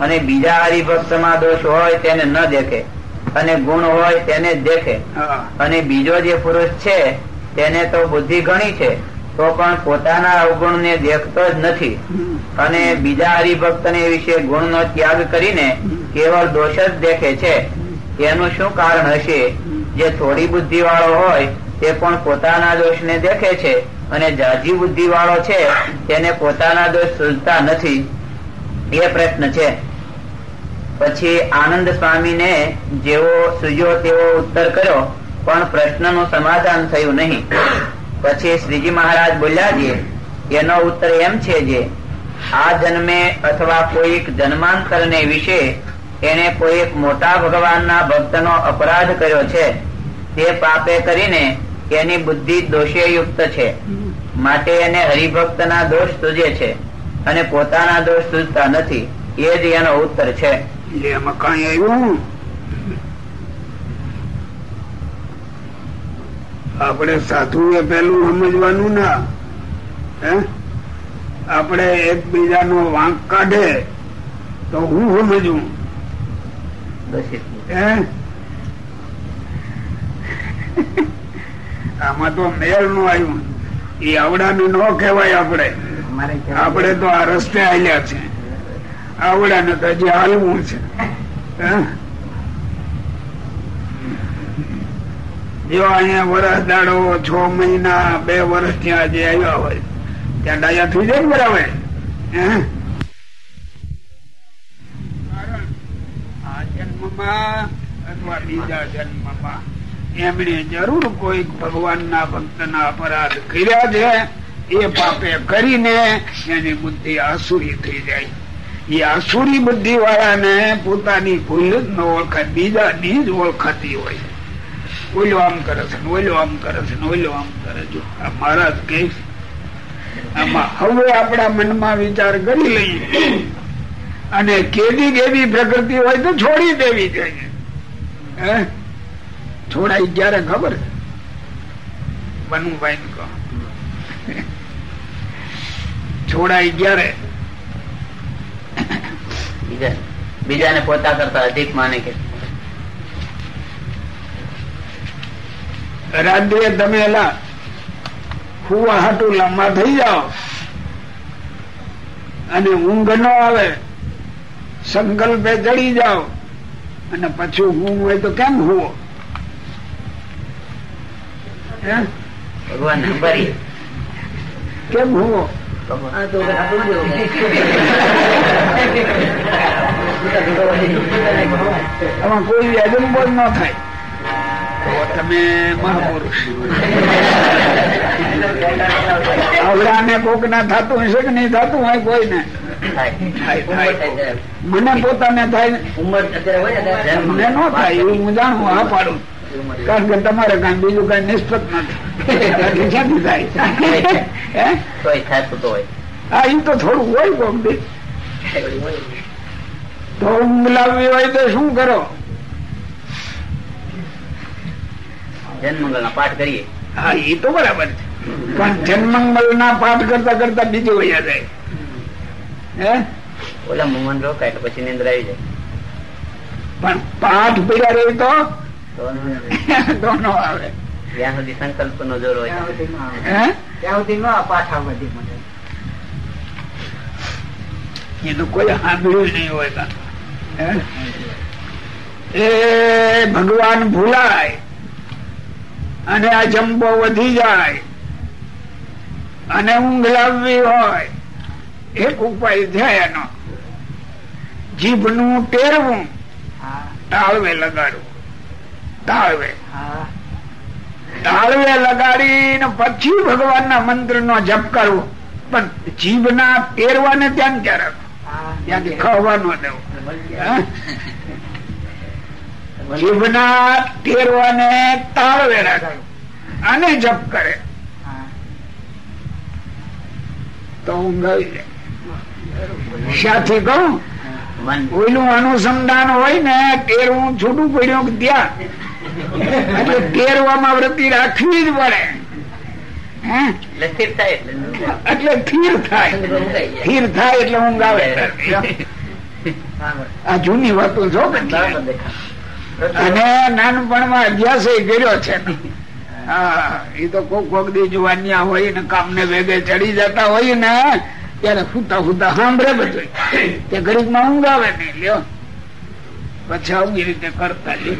અને બીજા હરિભક્તમાં દોષ હોય તેને ન દેખે અને ગુણ હોય તેને જ દેખે અને બીજો જે પુરુષ છે તેને તો બુદ્ધિ ઘણી છે તો પણ પોતાના અવગુણ ને દેખતો જ નથી. અને બીજા હરિભક્તને વિશે ગુણ નો ત્યાગ કરીને કેવળ દોષ જ દેખે છે. એનું શું કારણ હશે? જે થોડી બુદ્ધિ વાળો હોય, તે પણ પોતાના દોષ ને દેખે છે અને જાજી બુદ્ધિ વાળો છે, તેને પોતાના દોષ સુલતા નથી. એ પ્રશ્ન છે. પછી આનંદ સ્વામીને જેવો સૂજ્યો તેવો ઉત્તર કર્યો, પણ પ્રશ્નનું સમાધાન થયું નહીં. પછી શ્રીજી મહારાજ બોલ્યા છે, એનો ઉત્તર એમ છે જે, આ જન્મે અથવા કોઈક જન્માંતરને વિશે એને કોઈક મોટા ભગવાનના ભક્તનો અપરાધ કર્યો છે. તે પાપે કરીને એની બુદ્ધિ દોષયુક્ત છે. માટે એને હરિભક્તના દોષ સૂજે છે અને પોતાના દોષ સૂજતા નથી. એ જ એનો ઉત્તર છે. કઈ આપણે સાધુ એ પેલું સમજવાનું ના. આપણે એકબીજાનો વાંક કાઢે તો હું હે આમાં તો મેળનું આવ્યું. એ આવડાનું ન કહેવાય આપણે. આપણે તો આ રસ્તે આવ્યા છે. આવડાને તો હજી હાલવું છે? જો અહીંયા વરસ દાડો છ મહિના બે વર્ષ ત્યાં જે આવ્યા હોય ત્યાં ડાયા થઈ જાય ને બરાબર? હે? જન્મમાં અથવા બીજા જન્મમાં એમણે જરૂર કોઈ ભગવાનના ભક્તના અપરાધ કર્યા છે, એ પાપે કરીને એની બુદ્ધિ આસુરી થઈ જાય. એ આસુરી બુદ્ધિ વાળાને પોતાની ભૂલ જ ન ઓળખાય બીજાની જ ઓળખાતી હોય. ઓલો આમ કરે છે ઓલો આમ કરે છે ઓલો આમ કરે જો આ મહારાજ કે આમાં હવે આપણા મનમાં વિચાર કરી લઈએ. અને કેદી કેદી પ્રકૃતિ હોય તો છોડી દેવી જોઈએ. છોડાઈ ક્યારે ખબર? બનુભાઈ કહો. છોડાઈ ક્યારે? બીજા બીજાને પોતા કરતા અધિક માને કે. રાત્રે તમે એલા. હુવા હાટું લાંબા થઈ જાઓ. અને ઊંઘ ન આવે. સંકલ્પે ચડી જાઓ. અને પછી હું હોય તો કેમ હોવો હે? ભગવાન કેમ હોવો આમાં કોઈ અજંબો ન થાય. તો તમે મહાપુરુષ. આવડાને કોક ના થતું હશે કે નહીં થતું હોય થાય, થાય. મને પોતાને થાય ઉંમર મને ન થાય એવું હું જાણું હા પાડું. કારણ કે તમારે કઈ બીજું કઈ નિષ્ફળ નથી ક્યાંથી થાય? હે? એ તો થોડું હોય કોક દી. તો ઊંઘ લાવવી હોય તો શું કરો? જન્મંગલ ના પાઠ કરીએ. હા એ તો બરાબર છે. પણ જન્મંગલ ના પાઠ કરતા કરતા બીજે વયા જાય. હે? ઓલા મમન રોકાય એટલે પછી નિંદ્ર આવી જાય. પણ પાઠ પીડા રહી તો? તો તો આવે. જ્યાં સુધી સંકલ્પ નો જોર હોય. ત્યાં સુધી ન પાછા બધી મને. એનું કોઈ સાંભળ્યું નહીં હોય એ ભગવાન ભૂલાય. અને આ જંબો વધી જાય. અને ઊંઘ લાવવી હોય એક ઉપાય છે એનો જીભનું ટેરવું તાળવે લગાડવું. તાળવે તાળવે લગાડીને પછી ભગવાનના મંત્ર નો જપ કરવો. પણ જીભના ટેરવાને ત્યાં ક્યાં રાખો ત્યાંથી ખવા ન દેવું જીભના ટેરવાને તાળવે રાખે અને જપ કરે. તો ઊંઘ આવી જાય સાથે કહું ઓઈલું અનુસંધાન હોય ને તેરવું છૂટું પડ્યું કે ત્યાં. એટલે તેરવામાં વૃત્તિ રાખવી જ પડે. એટલે સ્થિર થાય સ્થિર થાય. એટલે ઊંઘ આવે. આ જૂની વાતો જો. અને નાનપણમાં અભ્યાસ કર્યો છે. એ તો કોક કોક દી જુવાનિયા હોય ને કામ ને વેગે ચડી જતા હોય ને, ત્યારે ફૂતા ફૂતા સાંભળે બધું તે ઘડીકમાં ઊંઘ આવે નહીં, લ્યો. પછી આવી રીતે કરતા લે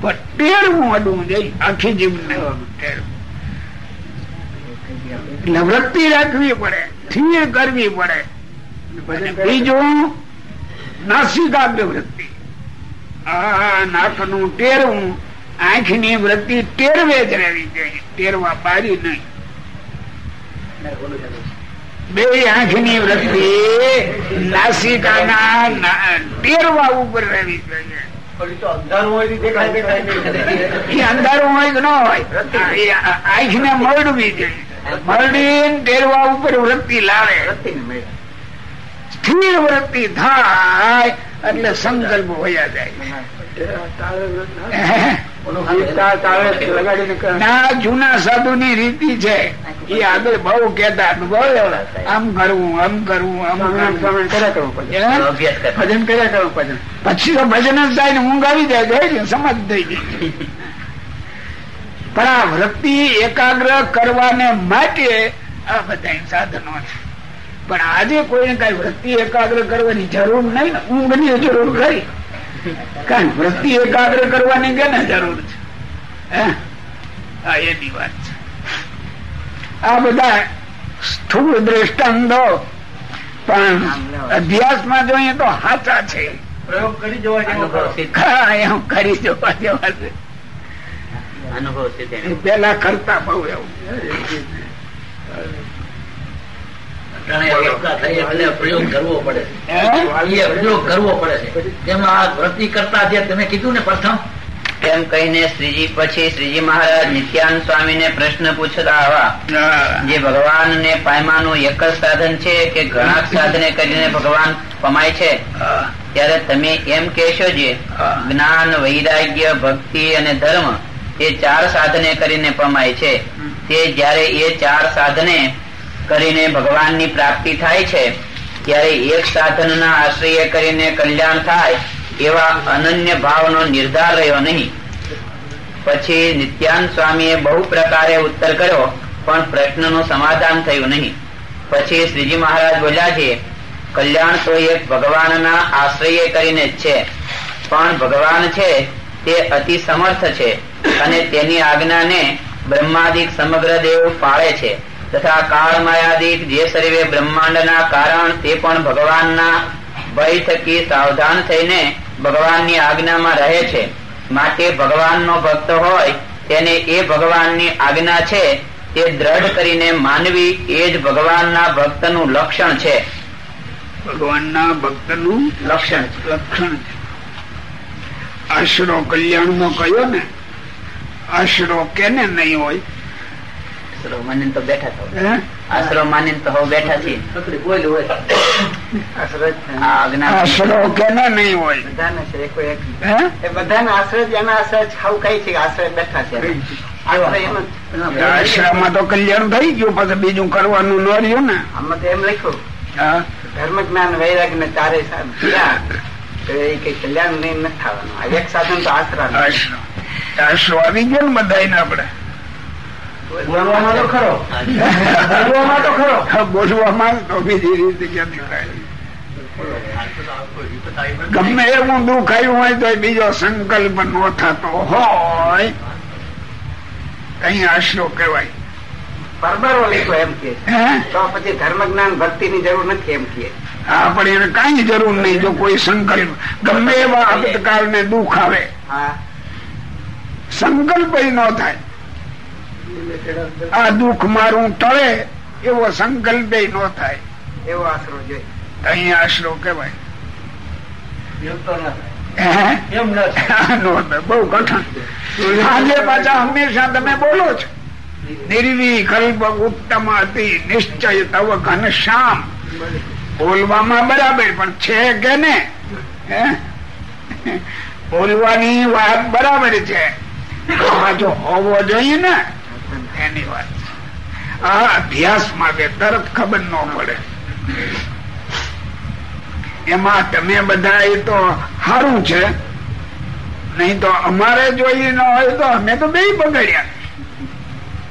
પણ ટેરવું અડવું જઈ આખી જીવન ટેરવું. એટલે વૃત્તિ રાખવી પડે, સ્થિર કરવી પડે. બીજું, નાસિકાગ્ર વૃત્તિ. આ નાકનું ટેરવું આંખની વૃત્તિ ટેરવે જ રહેવી જોઈએ. ટેરવા બારી નહીં. બે આંખની વૃત્તિ નાસિકાના ટેરવા ઉપર રહેવી જોઈએ. અંધારું હોય કે ન હોય? આંખ ને મરડવી જોઈએ. મરડી ટેરવા ઉપર વૃત્તિ લાવે. સ્થિર વૃત્તિ થાય એટલે સંકલ્પ હોયા જાય. ના જૂના સાધુ ની રીતિ છે. એ આગળ બહુ કેતા બહુ આમ કરવું આમ કરવું આમ કરવું. હે? અભ્યાસ ભજન કર્યા કરવું ભજન. પછી તો ભજન જ થાય ને ઊંઘ આવી જાય જાય ને સમાજ થઈ ગઈ. પણ આ વૃત્તિ એકાગ્ર કરવાને માટે આ બધા સાધનો છે. પણ આજે કોઈને કઈ વૃત્તિ એકાગ્ર કરવાની જરૂર નહીં ને ઊંઘની જરૂર ખરી કારણ વૃત્તિ એકાગ્ર કરવાની કેને જરૂર છે? હા? એની વાત છે. આ બધા સ્થૂળ દ્રષ્ટાંતો પણ અભ્યાસમાં જોઈએ તો સાચા છે. પ્રયોગ કરી જોવા એમ કરી જોવા જેવા છે. અનુભવ છે એ પેલા કરતા બહુ એવું. પ્રયોગ કરવો પડે. પ્રયોગ કરવો પડે. છે જેમાં આ વૃત્તિ કરતા જે તમે કીધું ને પ્રથમ? એમ કહીને શ્રીજી પછી શ્રીજી મહારાજ નિત્યાનંદ સ્વામી ને પ્રશ્ન પૂછતા આવા. જે ભગવાન ને પામવાનું એક જ સાધન છે કે ઘણા સાધને કરીને ભગવાન પમાય છે? ત્યારે તમે એમ કહેશો જે જ્ઞાન વૈરાગ્ય ભક્તિ અને ધર્મ એ ચાર સાધને કરીને પમાય છે. તે જયારે એ ચાર સાધને કરીને ભગવાનની પ્રાપ્તિ થાય છે, ત્યારે એક સાધનના આશ્રય કરીને કલ્યાણ થાય એવા અનન્ય ભાવનો નિર્ધાર રહ્યો નહીં. પછી નિત્યાન સ્વામીએ બહુ પ્રકારે ઉત્તર કર્યો, પણ પ્રશ્નનું સમાધાન થયું નહીં. પછી શ્રીજી મહારાજ બોલ્યા છે, કલ્યાણ તો એક ભગવાનના આશ્રય કરીને જ છે, પણ ભગવાન છે તે અતિ સમર્થ છે અને તેની આજ્ઞાને બ્રહ્માદિક સમગ્ર દેવ પાળે છે. તથા કાળ માયાદિક જે સર્વે બ્રહ્માંડના કારણ તે પણ ભગવાનના ભય થકી સાવધાન થઈને ભગવાનની આજ્ઞામાં રહે છે. માટે ભગવાનનો ભક્ત હોય, તેને એ ભગવાનની આજ્ઞા છે, તે દ્રઢ કરીને માનવી એ જ ભગવાનના ભક્તનું લક્ષણ છે. ભગવાનના ભક્તનું લક્ષણ લક્ષણ આશરો કલ્યાણ નો કયો ને? આશરો કેને નહીં હોય? આશરો માનીને તો બેઠા છો. આશરો માનીને તો હવે બેઠા છીએ. આશ્રય આશરો કેને નહીં હોય. બધાને છે એકો એક. એ બધાને આશ્રય જ એના આશ્રય જ કઈ છે કે બેઠા છે. આશ્રય એમ આશ્રમમાં તો કલ્યાણ થઈ ગયું પછી બીજું કરવાનું ન રહ્યું ને. આમાં તો એમ લખ્યું. ધર્મ જ્ઞાન વૈરાગ ને ચારે સાહેબ થયા તો એ કઈ કલ્યાણ નહીં નથી થવાનું. એક સાધન તો આશરા આશરો. આશરો આવી ગયો ને બધા આપડે બોલવામાં તો ખરો. બોલવામાં તો ખરો. બોલવામાં તો બીજી રીતે ક્યાંથી થાય ગમે એવું દુઃખ આવ્યું હોય તો બીજો સંકલ્પ નો થતો હોય. કઈ આશરો કહેવાય. પરબરો લીધો એમ કે. તો પછી ધર્મ જ્ઞાન ભક્તિ ની જરૂર નથી એમ કે. હા પણ એને કઈ જરૂર નહીં જો કોઈ સંકલ્પ. ગમે એવા આપતકાળ ને દુઃખ આવે. હા. સંકલ્પ ન થાય. આ દુઃખ મારું ટળે એવો સંકલ્પ ન થાય. એવો આશરો જોઈએ અહીં આશરો થાય, બહુ કઠણ. આજે પાછા હંમેશા તમે બોલો છો. નિર્વિકલ્પ ઉત્તમ હતી નિશ્ચય તવ ઘન શામ. બોલવામાં બરાબર પણ છે કે ને? હે? બોલવાની વાત બરાબર છે. પાછો હોવો જોઈએ ને એની વાત. આ અભ્યાસ માટે તરત ખબર ન પડે. એમાં તમે બધા એ તો સારું છે. નહીં તો અમારે જોઈએ ન હોય તો અમે તો બે બગડ્યા.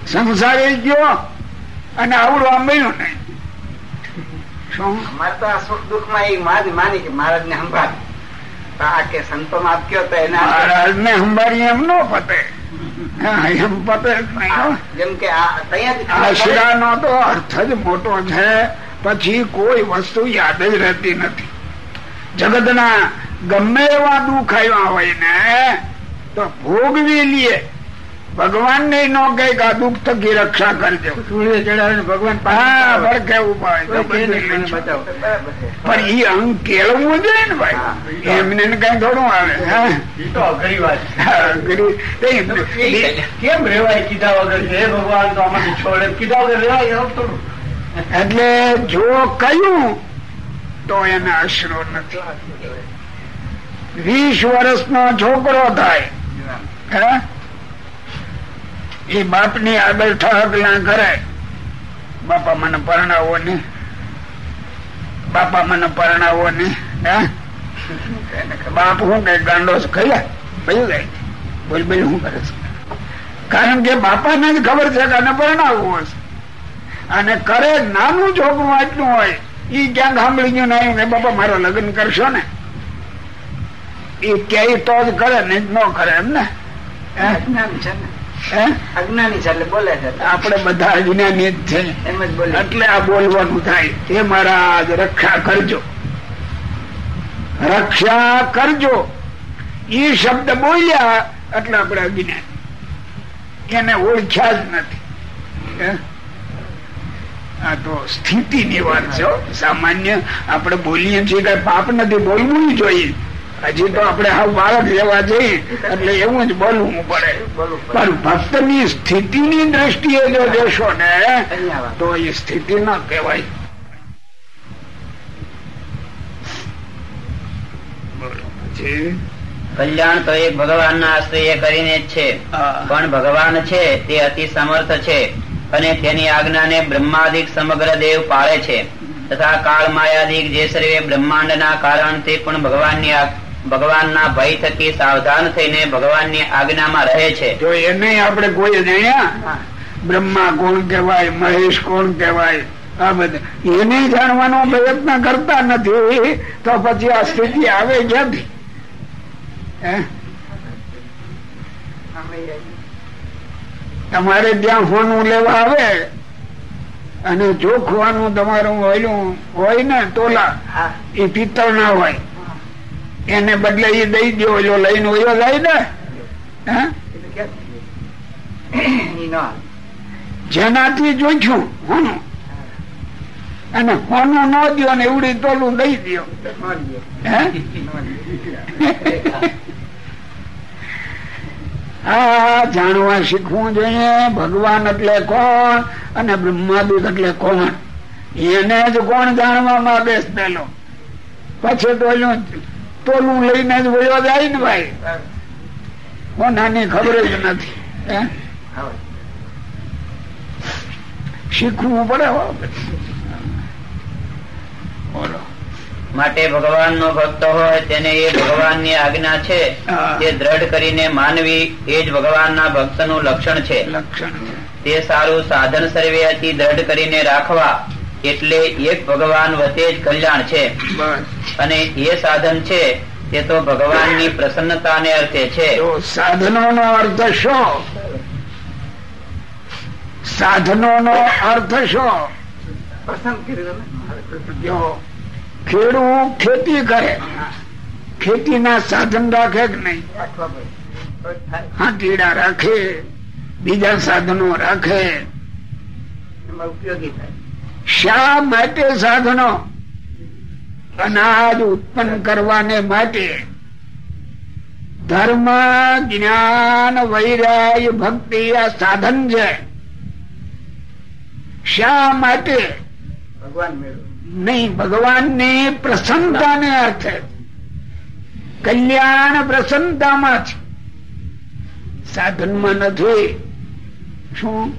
સંસારે ગયો અને આવડવા મળ્યું નહીં. શું? અમારે તો આ સુખ દુઃખમાં એ માની કે મહારાજ ને સંભાળ આ કે સંતો માં આપ્યો તો એને મહારાજ ને સંભાળી એમ ન પતે. જેમ કે આશરાનો તો અર્થ જ મોટો છે. પછી કોઈ વસ્તુ યાદ જ રહેતી નથી. જગતના ગમે એવા દુઃખ આવ્યા હોય ને તો ભોગવી લઈએ ભગવાન ને નો આ દુઃખ થકી રક્ષા કરજો ભગવાન હા ભડકે પણ એ અંગ કેળવવું જોઈએ ને ભાઈ? એમને કઈ થોડું આવે. અઘરી. વાત કેમ રેવાય કીધા વગર હે ભગવાન તો આમાંથી છોડે. કીધા વગર રેવાય થોડું એટલે જો કયું તો એને આશરો નથી. વીસ વર્ષનો છોકરો થાય. હે? એ બાપની આગળ ઠહકલા કરે. બાપા મને પરણાવો ને બાપા મને પરણાવો ને બાપ હું કઈ ગાંડો છે? કયા કયું જાય બોલ બોલ શું કરે કારણ કે બાપાને જ ખબર છે કે આને પરણાવવું હશે અને કરે નાનું છોકરું આટલું હોય. ઈ ક્યાંક સાંભળી ગયું નહીં ને બાપા મારો લગ્ન કરશો ને. એ ક્યાંય તો જ કરે ને ન કરે એમ ને? જ્ઞાન છે ને. હે? અજ્ઞાની છે એટલે બોલે છે. આપણે બધા અજ્ઞાની જ છે. એમ જ બોલે એટલે આ બોલવાનું થાય. એ મહારાજ રક્ષા કરજો. રક્ષા કરજો. એ શબ્દ બોલ્યા એટલે આપણે અજ્ઞાન. એને ઓળખ્યા જ નથી. આ તો સ્થિતિ ની વાત છે સામાન્ય આપણે બોલીએ છીએ કે પાપ નથી બોલવું જોઈએ. હજી તો આપણે આ બાળક લેવા જઈએ એટલે એવું જ બોલવું પડે. પણ ભક્તની સ્થિતિ ની દ્રષ્ટિએ જો જોશો ને તો એ સ્થિતિ ના કહેવાય. કલ્યાણ તો એ ભગવાન ના આશ્રય કરીને જ છે. પણ ભગવાન છે તે અતિ સમર્થ છે અને તેની આજ્ઞાને બ્રહ્માદિક સમગ્ર દેવ પાળે છે. તથા કાળ માયાદિક જે સર્વે બ્રહ્માંડના કારણ તે પણ ભગવાનની આ- ભગવાનના ભય થકી સાવધાન થઈને ભગવાનની આજ્ઞામાં રહે છે. જો એને આપણે કોઈ જાણ્યા બ્રહ્મા કોણ કહેવાય મહેશ કોણ કહેવાય? આ બધા. એને જાણવાનો પ્રયત્ન કરતા નથી તો પછી આ સ્થિતિ આવે ક્યાંથી? તમારે ત્યાં ફોન લેવા આવે અને જોખવાનું તમારું ઓયલું હોય ને તોલા એ પિત્તળ ના હોય. એને બદલે એ દઈ દો ઓલો લઈને ઓયો જાય ને. જેનાથી જોઈશું, હોનું? અને હોનું ન દો ને એવડી તોલું દઈ દો હે? આ જાણવા શીખવું જોઈએ, ભગવાન એટલે કોણ અને બ્રહ્માદૂત એટલે કોણ? એને જ કોણ જાણવા માંગે પેલો પછી તો તોલું લઈને જ વયો જાય ને ભાઈ. કોનાની ખબર જ નથી. શીખવું પડે. બોલો. માટે ભગવાનનો ભક્ત હોય તેને એ ભગવાનની આજ્ઞા છે. તે દ્રઢ કરીને માનવી એ જ ભગવાનના ના લક્ષણ છે. લક્ષણ છે. તે સારું સાધન સર્વે દ્રઢ કરીને રાખવા. એટલે એક ભગવાન વતે જ કલ્યાણ છે. અને એ સાધન છે તે તો ભગવાનની પ્રસન્નતાને અર્થે છે. તો સાધનો નો અર્થ શો? સાધનો નો અર્થ શો? ખેડૂ ખેતી કરે ખેતીના સાધન રાખે કે નહીં? હાથીડા રાખે બીજા સાધનો રાખે. શા માટે સાધનો અનાજ ઉત્પન્ન કરવાને માટે? ધર્મ જ્ઞાન વૈરાય ભક્તિ આ સાધન છે. શા માટે? નહીં ભગવાનની પ્રસન્નતાને અર્થે. કલ્યાણ પ્રસન્નતામાં છે. સાધનમાં નથી. શું?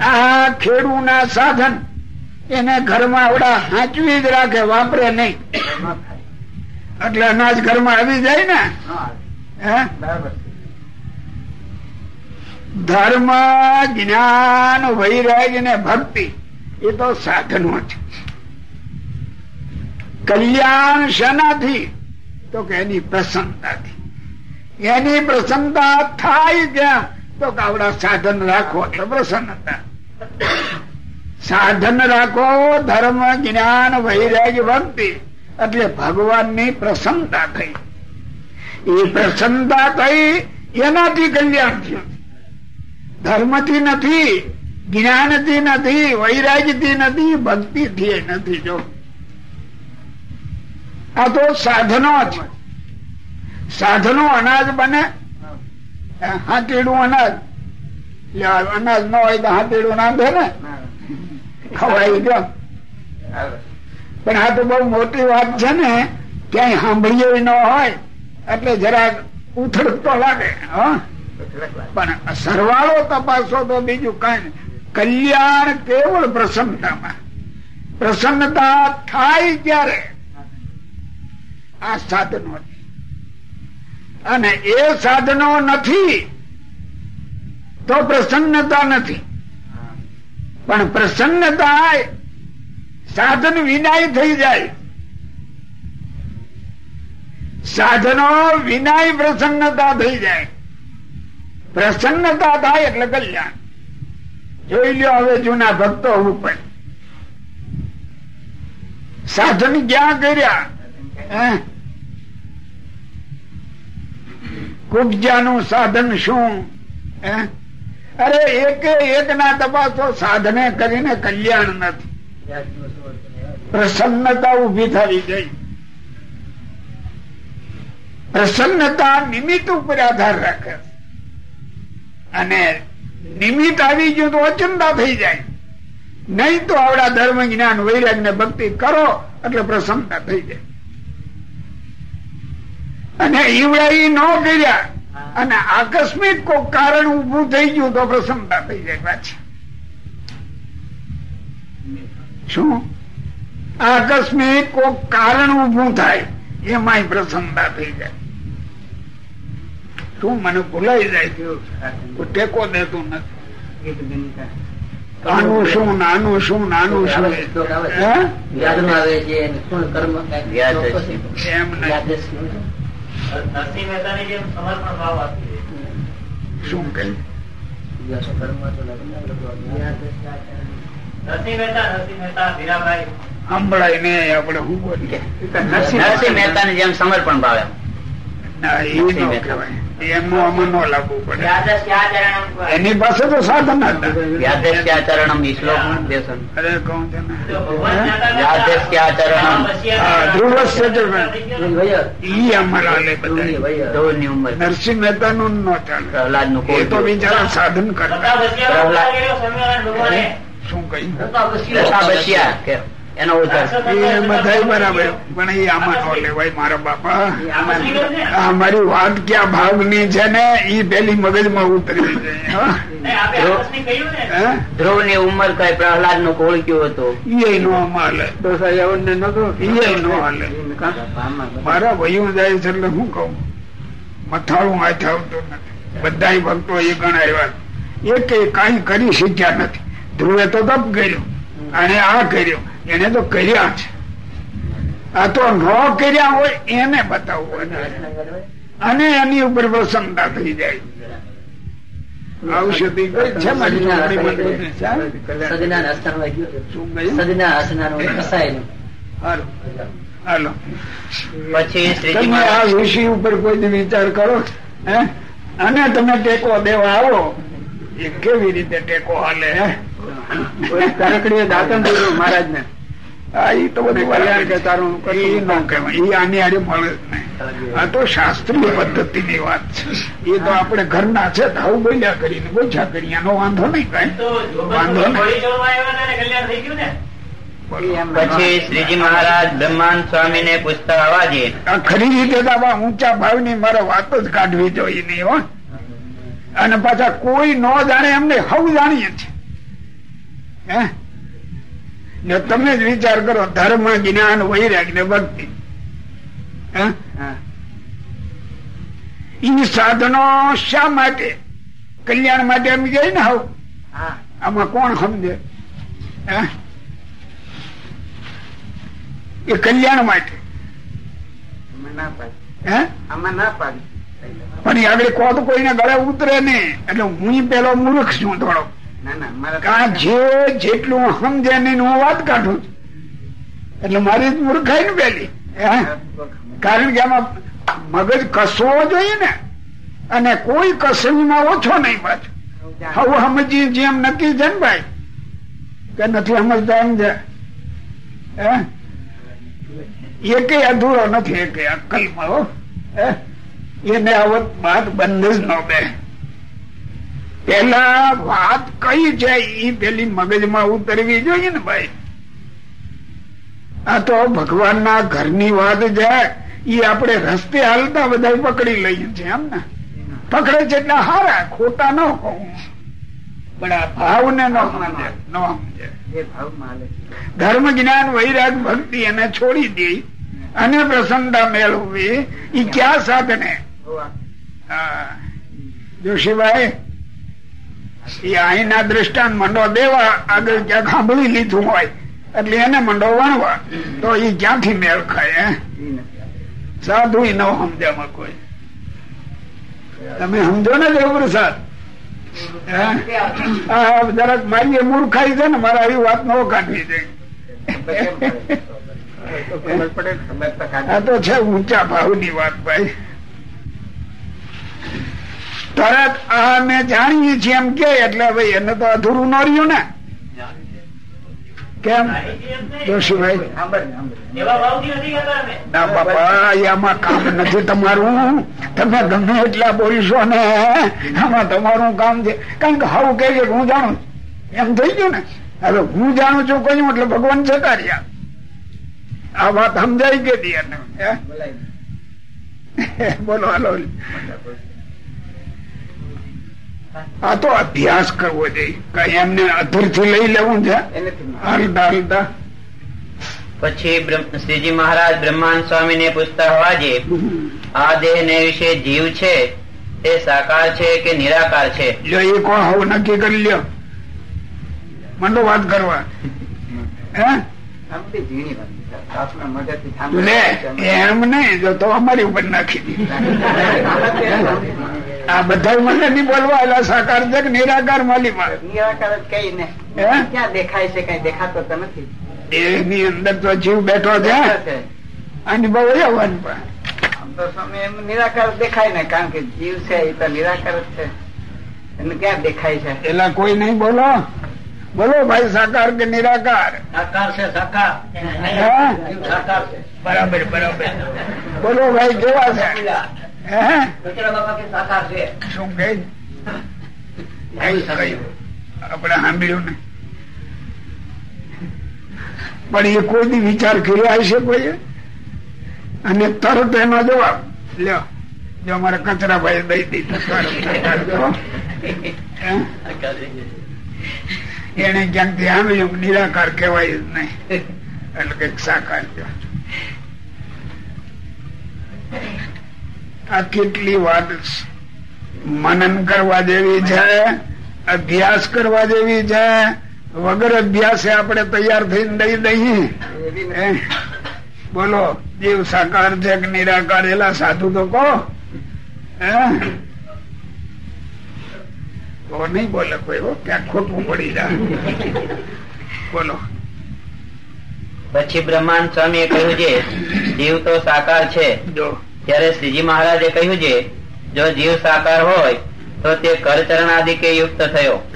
આ ખેડૂના સાધન. એને ઘરમાં આવડા હાંચવી જ રાખે, વાપરે નહીં. એટલે અનાજ ઘરમાં આવી જાય ને? ધર્મ જ્ઞાન, વૈરાગ્ય ને ભક્તિ. એ તો સાધનો છે. કલ્યાણ શેનાથી? તો કે એની પ્રસન્નતાથી. એની પ્રસન્નતા થાય ત્યાં તો કે આવડા સાધન રાખો એટલે પ્રસન્નતા. સાધન રાખો ધર્મ જ્ઞાન વૈરાગ્ય ભક્તિ. એટલે ભગવાનની પ્રસન્નતા થઈ. એ પ્રસન્નતા થઈ એનાથી કલ્યાણ થયું. ધર્મથી નથી જ્ઞાનથી નથી વૈરાગ્યથી નથી ભક્તિથી નથી જો. આ તો સાધનો છે સાધનો અનાજ બને. હાથેડું અનાજ. લે, અનાજ ન હોય તો હાથેડું નાંધે ને. ખવાય ગયો પણ આ તો બહુ મોટી વાત છે ને ક્યાંય સાંભળીએ ન હોય એટલે જરાક ઉથડક તો લાગે હા. પણ સરવાળો તપાસો તો બીજું કઈ કલ્યાણ કેવળ પ્રસન્નતામાં. પ્રસન્નતા થાય ત્યારે આ સાધનો અને એ સાધનો નથી તો પ્રસન્નતા નથી. પણ પ્રસન્નતા સાધન વિનાય થઈ જાય. સાધનો વિનાય પ્રસન્નતા થઈ જાય. પ્રસન્નતા થાય એટલે કલ્યાણ. જોઈ લ્યો હવે જૂના ભક્તો ઉપર. સાધન ક્યાં કર્યા? કુબજાનું સાધન શું? હે? અરે એક એક ના તપાસો, સાધને કરીને કલ્યાણ નથી. પ્રસન્નતા ઊભી થવી ગઈ. પ્રસન્નતા નિમિત્ત ઉપર આધાર રાખે. અને નિમિત્ત આવી ગયું તો અચંદા થઈ જાય. નહીં તો આવડા ધર્મ જ્ઞાન વૈરાગ ને ભક્તિ કરો, એટલે પ્રસન્નતા થઈ જાય. અને ઈવડા ઈ ન કર્યા. અને આકસ્મિક કોઈ કારણ ઉભું થઈ ગયું તો પ્રસન્નતા થઈ જાય પાછી. શું? આકસ્મિક કોઈ કારણ ઉભું થાય એમાં પ્રસન્નતા થઈ જાય. શું મને ભૂલાઈ જાય છે. ટેકો દેતું નથી. આનું શું નાનું શું નાનું શું? હે? આવે છે. એમ નહીં નરસિંહ મહેતાની જેમ સમર્પણ ભાવ આપી શું કહ્યું નરસિંહ મહેતા નરસિંહ મહેતા મીરાબાઈ. સંભળાય ને આપણે શું બોલીએ? નરસિંહ મહેતાની જેમ સમર્પણ ભાવ એમ. ના એ ન કહેવાય. એમનું આમાં ન લાગવું પડે. એની પાસે તો સાધન શ્લોક અરે કહું ધ્રુવસ્ય. ઈ અમારા નરસિંહ મહેતા નું ન ચાલે. પ્રહલાદનું એ તો બિચારા સાધન કરતા. શું કહ્યું? દશા બચ્યા કે એનો ઉધાર એ બધા બરાબર. પણ એ આમાં નો લેવાય મારા બાપા ને? મારી વાત ક્યાં ભાગની છે ને એ પેલી મગજમાં ઉતરી જાય ને? ધ્રુવની ઉંમર કઈ પ્રહલાદ નો કોળ કયો હતો એ નો હાલે ઈ નો હાલે. મારા વયું જાય છે એટલે હું કહું? મથાળું હાથ આવતું નથી. બધા ભક્તો એ ગણાવ્યા એક કઈ કરી શીખ્યા નથી. ધ્રુવે તો તપ કર્યું. અને આ કર્યું. એને તો કર્યા છે આ તો ન કર્યા હોય એને બતાવવું અને એની ઉપર પ્રસન્નતા થઈ જાય. ઔષધિ કઈ છે મારી હાલો. પછી તમે આ વિષય ઉપર કોઈ વિચાર કરો? હે? અને તમે ટેકો દેવા આવો. એ કેવી રીતે ટેકો હાલે હે? તારકડીએ દાંતણ દીધું મહારાજ ને આ ઈ તો બધું કલ્યાણ કે તારું ઈ ન કહેવાય. ઈ આની આડે મળે આ તો શાસ્ત્રીય પદ્ધતિની વાત છે. એ તો આપણે ઘરના છે આવું બોલ્યા કરીને બોછા કરી એનો વાંધો નહીં કઈ. વાંધો પછી શ્રીજી મહારાજ બ્રહ્માન સ્વામી ને પૂછતા અવાજે ખરી રીતે તો ઊંચા ભાવની મારે વાત જ કાઢવી જોઈએ નહીં હો. અને પાછા કોઈ ન જાણે એમને હવ જાણીએ છે હે ને તમે જ વિચાર કરો ધર્મ જ્ઞાન વૈરાગ ને ભક્તિ? હે? ઈ સાધનો શા માટે? કલ્યાણ માટે એમ જાય ને હવ આમાં કોણ સમજે? એ કલ્યાણ માટે. અમે ના પાડી. હે? આમાં ના પાડી. પણ એ આગળ કોત કોઈને ગળે ઉતરે નહીં. એટલે હું પેલો મૂર્ખ છું થોડો ના ના જે જેટલું સમજે નહીં હું વાત કાઢું છું. એટલે મારી મૂર્ખાઈ ને પેલી? કારણ કે આમાં મગજ કસવો જોઈએ ને અને કોઈ કસવીમાં ઓછો નહીં પાછો. હવે સમજી જેમ નક્કી છે ને ભાઈ. કે નથી સમજતા સમજે હે? એક અધૂરો નથી એક અક્કલમાં હો. હે? એને આવત બાદ બંધ જ ન બે. પેલા વાત કઈ છે એ પેલી મગજમાં ઉતરવી જોઈએ ને ભાઈ? આ તો ભગવાનના ઘરની વાત છે. એ આપણે રસ્તે હાલતા બધા પકડી લઈએ છીએ એમ ને. પકડે છે એટલે હારા, ખોટા ન કહું પણ આ ભાવને ન સમજે ન સમજે. ભાવમાં હાલે ધર્મ જ્ઞાન વૈરાગ ભક્તિ એને છોડી દે. અને પ્રસન્નતા મેળવવી એ ક્યાં સાધને? હા. જોશીભાઈ એ અહીંના દ્રષ્ટાંત મંડો દેવા આગળ ક્યાંક સાંભળી લીધું હોય એટલે એને મંડો વણવા. તો એ ક્યાંથી મેળ ખાય? સાધુ ન સમજામાં કોઈ. તમે સમજો ને દેવપ્રસાદ? હે? આ જરાક મારી એ મૂર્ખાઈ છે ને મારા આવી વાત નો કાઢવી તો આ તો છે ઊંચા ભાવની વાત ભાઈ. તરત અમે જાણીએ છીએ એમ કે એટલે ભાઈ એને તો અધૂરું ન રહ્યું ને. કેમ? જોશીભાઈ. ને, બાપા એમાં કામ નથી તમારું. તમે ગમે એટલા બોલશો ને આમાં તમારું કામ છે. કારણ કે હાવું કે હું જાણું એમ થઈ ગયું ને. હવે હું જાણું છું કહ્યું એટલે ભગવાન છે રહ્યા આ. વાત સમજાઈ ગઈ એને. બોલો હાલો. આ તો અભ્યાસ કરવો જોઈએ કઈ એમને અધરથી લઈ લેવું છે? પછી શ્રીજી મહારાજ બ્રહ્માંડ સ્વામી ને પૂછતા હોવા જે આ દેહ ને વિશે જીવ છે? તે સાકાર છે કે નિરાકાર છે? જો એ કોણ હવે નક્કી કરી લ્યો. મંડો વાત કરવા. હે. એમ નહીં જો તો અમારી ઉપર નાખી દીધી. આ બધા મને નહીં બોલવા એટલે સાકાર છે કે નિરાકાર માલી મારે? નિરાકાર જ કઈ ને. ક્યાં દેખાય છે કઈ? દેખાતો તો નથી. દેહની અંદર તો જીવ બેઠો છે. અને બહુ જવાનું પણ. તો સ્વામી એમ નિરાકાર દેખાય ને કારણ કે જીવ છે એ તો નિરાકાર જ છે. એને ક્યાં દેખાય છે? એટલે કોઈ નહીં બોલો. બોલો ભાઈ સાકાર કે નિરાકાર? સાકાર છે સાકાર. સાકાર છે. બરાબર બરાબર. બોલો ભાઈ કેવા છે? શું કે આપણે સાંભળ્યું ને. પણ એ કોઈ દી વિચાર કર્યો હશે કોઈ અને તરત એનો જવાબ લ્યો જો અમારે કચરા ભાઈ દઈ દીધું? એને ક્યાંકથી સાંભળ્યું નિરાકાર કહેવાય જ નહીં. એટલે કંઈક સાકાર જો આ કેટલી વાત મનન કરવા જેવી છે અભ્યાસ કરવા જેવી છે વગર અભ્યાસે આપણે તૈયાર થઈને દઈ દઈએ. બોલો જીવ સાકાર છે કે નિરાકાર એલા સાધુ તો કહો. તો નહીં બોલે કોઈ હો, ક્યાંક ખોટું પડી જાય. બોલો. પછી બ્રહ્માંડ સ્વામીએ કહ્યું છે જીવ તો સાકાર છે. જો. ત્યારે શ્રીજી મહારાજે કહ્યું છે જો જીવ સાકાર હોય તો તે કરચરણાદિકે યુક્ત થયો.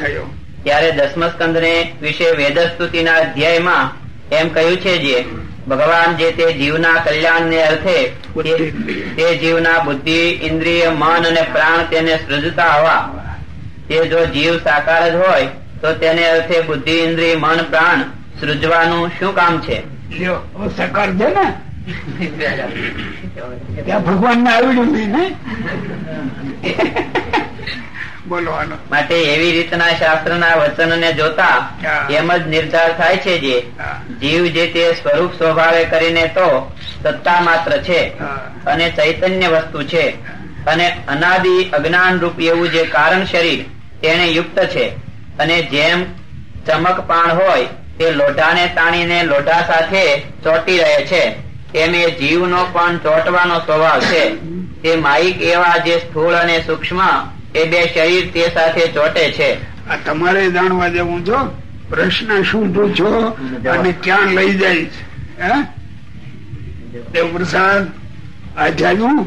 ત્યારે દસમ સ્કંદ ને વિશે વેદસ્તુતિના અધ્યાયમાં એમ કહ્યું છે જે ભગવાન જે તે જીવના કલ્યાણ ને અર્થે તે- જીવના બુદ્ધિ ઇન્દ્રિય મન અને પ્રાણ તેને સૃજતા હવા. તે જો જીવ સાકાર જ હોય તો તેને અર્થે બુદ્ધિ ઇન્દ્રિય મન પ્રાણ સૃજવાનું શું કામ છે? સાકાર છે ને? ત્યાં ભગવાન ને આવડ્યું નહીં ને? બોલો માટે એવી રીતના શાસ્ત્રના વચનને જોતા એમ જ નિર્ધાર થાય છે જે જીવ જે તે સ્વરૂપ સ્વભાવે કરીને તો સત્તા માત્ર છે અને ચૈતન્ય વસ્તુ છે. અને અનાદિ અજ્ઞાન રૂપ એવું જે કારણ શરીર તેને યુક્ત છે. અને જેમ ચમક પાણ હોય તે લોઢાને તાણીને લોઢા સાથે ચોટી રહે છે. તેમ એ જીવનો પણ ચોંટવાનો સ્વભાવ છે. તે માઇક એવા જે સ્થૂળ અને સૂક્ષ્મ એ બે શરીર તે સાથે ચોટે છે. આ તમારે જાણવા જેવું છો પ્રશ્ન શું પૂછો અને ક્યાં લઈ જાય છે? હે? દેવ પ્રસાદ આ જાણ્યું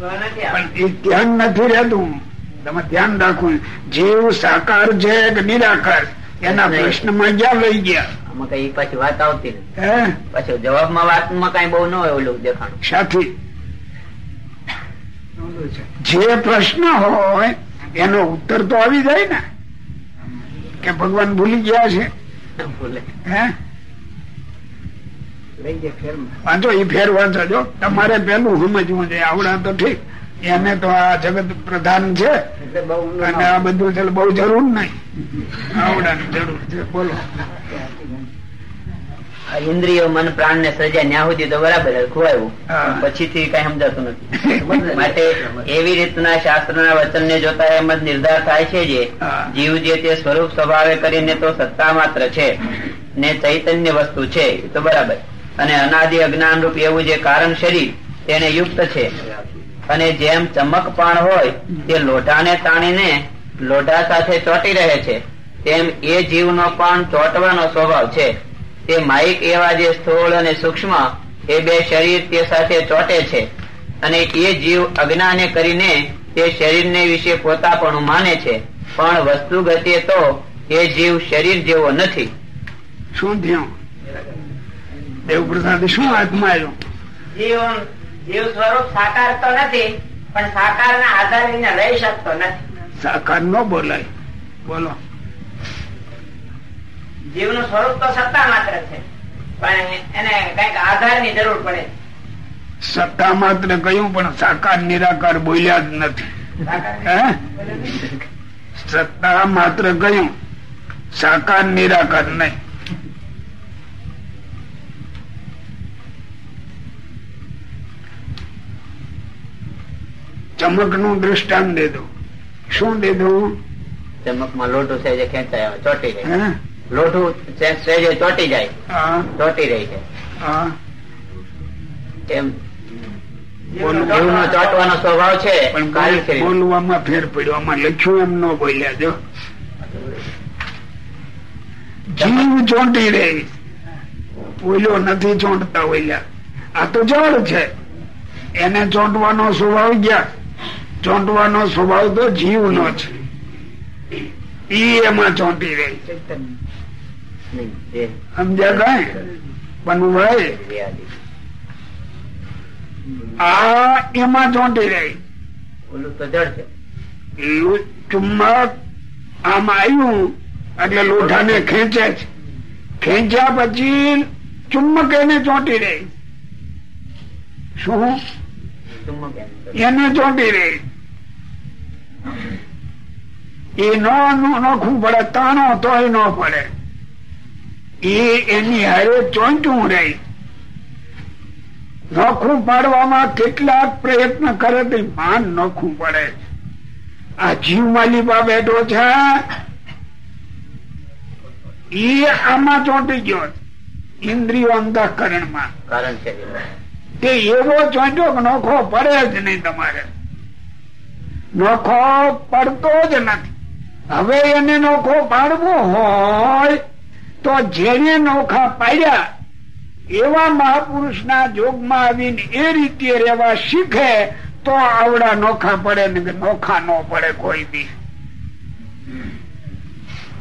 પણ એ ધ્યાન નથી રહેતું. તમે ધ્યાન રાખવું જીવ સાકાર છે કે નિરાકાર? એના પ્રશ્નમાં જ્યાં લઈ ગયા. આમાં કઈ પાછી વાત આવતી નથી. પાછું જવાબમાં વાતમાં કઈ બહુ ન હોય ઓલું દેખાણું. સાથી જે પ્રશ્ન હોય એનો ઉત્તર તો આવી જાય ને. કે ભગવાન ભૂલી ગયા છે. ભૂલે. હે? લઈ વાંચો એ ફેર વાંચો જો. તમારે પેલું સમજવું છે. આવડા તો ઠીક. એને તો આ જગત પ્રધાન છે. એટલે બહુ ઊંડું અને આ બધું છે બહુ જરૂર નહીં. આવડાની જરૂર છે. બોલો. ઇન્દ્રિયો મન પ્રાણ ને સર્જ્યા ન્યા સુધી તો બરાબર ખોવાયું. પછીથી કઈ સમજાતું નથી. માટે એવી રીતના શાસ્ત્રના વચન ને જોતા એમ જ નિર્ધાર થાય છે જે જીવ જે તે સ્વરૂપ સ્વભાવે કરીને તો સત્તા માત્ર છે ને ચૈતન્ય વસ્તુ છે તો બરાબર. અને અનાદિ અજ્ઞાન રૂપ એવું જે કારણ શરીર તેને યુક્ત છે. અને જેમ ચમકપાણ હોય તે લોઢાને તાણીને લોઢા સાથે ચોટી રહે છે. તેમ એ જીવનો પણ ચોંટવાનો સ્વભાવ છે. તે માઇક એવા જે સ્થૂળ અને સૂક્ષ્મ એ બે શરીર તે સાથે ચોટે છે. અને એ જીવ અજ્ઞાને કરીને તે શરીરને વિશે પોતાપણું માને છે. પણ વસ્તુ ગતે તો એ જીવ શરીર જેવો નથી. શું થયું? દેવ પ્રસાદ શું હાથમાં આવ્યું? જીવ જીવ સ્વરૂપ સાકાર તો નથી પણ સાકાર ના આધારે રહી શકતો નથી. સાકાર ન બોલાય. બોલો. જીવનું સ્વરૂપ તો સત્તા માત્ર છે પણ એને કંઈક આધારની જરૂર પડે સત્તા માત્ર કહ્યું પણ સાકાર નિરાકાર બોલ્યા જ નથી. સાકાર સત્તા માત્ર કહ્યું સાકાર નિરાકાર નહીં. ચમકનું દ્રષ્ટાંત દે દો શું દે દો ચમકમાં લોટું છે જે ખેંચાય ચોટી જાય. લોટું સહેજે ચોટી જાય. ચોટી રહી છે. એમ જીવનો સ્વભાવ છે પણ બોલવામાં ફેર પડ્યો. આમાં લખ્યું એમ ન બોલ્યા જો. જીવ ચોંટી રહી. બોલ્યો નથી ચોંટતા બોલ્યા આ તો જળ છે. એને ચોંટવાનો સ્વભાવ ગયા ચોંટવાનો સ્વભાવ તો જીવનો છે. ઈ એમાં ચોંટી રહી સમજ્યા કઈ? પણ ભાઈ આ એમાં ચોંટી રહી. ઓલું આમ આવ્યું, એટલે લોઢાને ખેંચે છે. ખેંચ્યા પછી ચુંબક એને ચોંટી રહી. શું. એને ચોંટી રે એ નો નોખું પડે તાણો તોય ન પડે. એ એની હારે ચોંટ્યું રહી. નોખું પાડવામાં કેટલાક પ્રયત્ન કરે તે માન નોખું પડે. આ જીવ માલિબા બેઠો છે એ આમાં ચોંટી ગયો. ઇન્દ્રિયો અંતઃકરણમાં કારણ છે તે એવો ચોંટ્યો નોખો પડે જ નહીં તમારે. નોખો પડતો જ નથી. હવે એને નોખો પાડવો હોય તો જેને નોખા પાડ્યા, એવા મહાપુરુષના જોગમાં આવીને એ રીતે રહેવા શીખે તો આવડા નોખા પડે ને કે નોખા ન પડે કોઈ બી.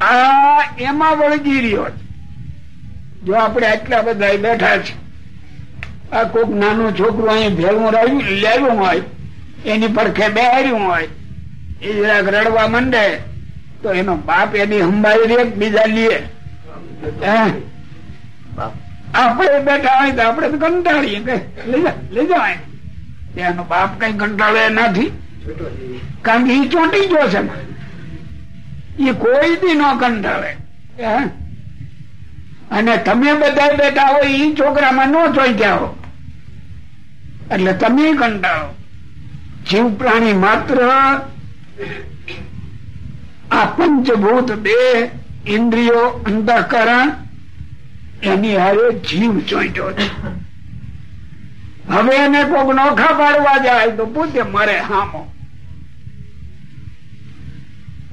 આ એમાં વળગી રહ્યો જો આપણે આટલા બધા બેઠા છે આ કોક નાનું છોકરું અહીં ભેળું રાખ્યું લાવ્યું હોય, એની પડખે બેહાર્યું હોય, એ જરાક રડવા માંડે, તો એનો બાપ એની સંભાળી રે બીજા લીએ? આપણે બેઠા હોય તો આપણે તો કંટાળીએ કે, લઈ જા અહીં. એનો બાપ કઈ કંટાળે નથી કારણ કે એ ચોંટી ગયો છે એ કોઈ દી ન કંટાળે હે? અને તમે બધા બેઠા હોય એ છોકરામાં ન ચોંટ્યા હો. એટલે તમે કંટાળો. જીવ પ્રાણી માત્ર આ પંચભૂત બે ઇન્દ્રિયો અંતઃકરણ એની હારે જીવ ચોંટ્યો છે. હવે એને કોક નોખા પાડવા જાય તો પોતે મરે હામો.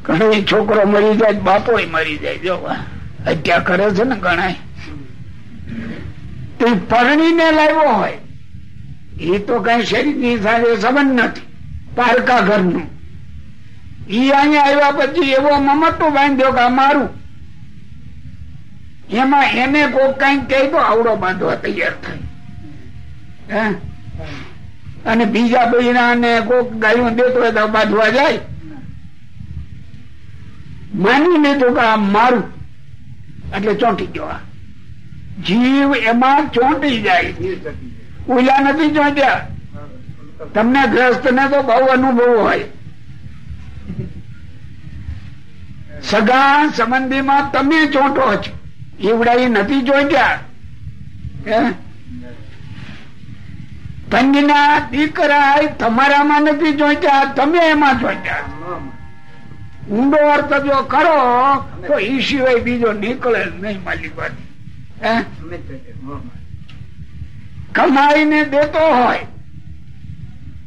ઘણી છોકરો મરી જાય બાપો મરી જાય જો હત્યા કરે છે ને ગણાય. તે પરણીને લાવ્યો હોય, એ તો કઈ શરીરની સાથે સંબંધ નથી, પારકા ઘરનું. ઈ અહીંયા આવ્યા પછી એવો મમતો બાંધ્યો કે મારું. એમાં એને કોક કઈ કહે તો આવડો બાંધવા તૈયાર થાય? અને બીજા બૈરા ને કોક ગાયું દેતો હોય તો બાંધવા જાય. માની લીધું કે આ મારું. એટલે ચોંટી ગયો જીવ એમાં ચોંટી જાય. ઓલા નથી ચોંટ્યા. તમને ગ્રસ્ત ને તો બહુ અનુભવ હોય. સગા સંબંધીમાં તમે ચોંટો છો. એવડા નથી ચોંટ્યા? પંજના દીકરા તમારામાં નથી ચોંટ્યા, તમે એમાં ચોંટ્યા. ઊંડો અર્થ જો કરો, તો ઈ સિવાય બીજો નીકળે જ નહીં માલિકવાદી હે? કમાઈને દેતો હોય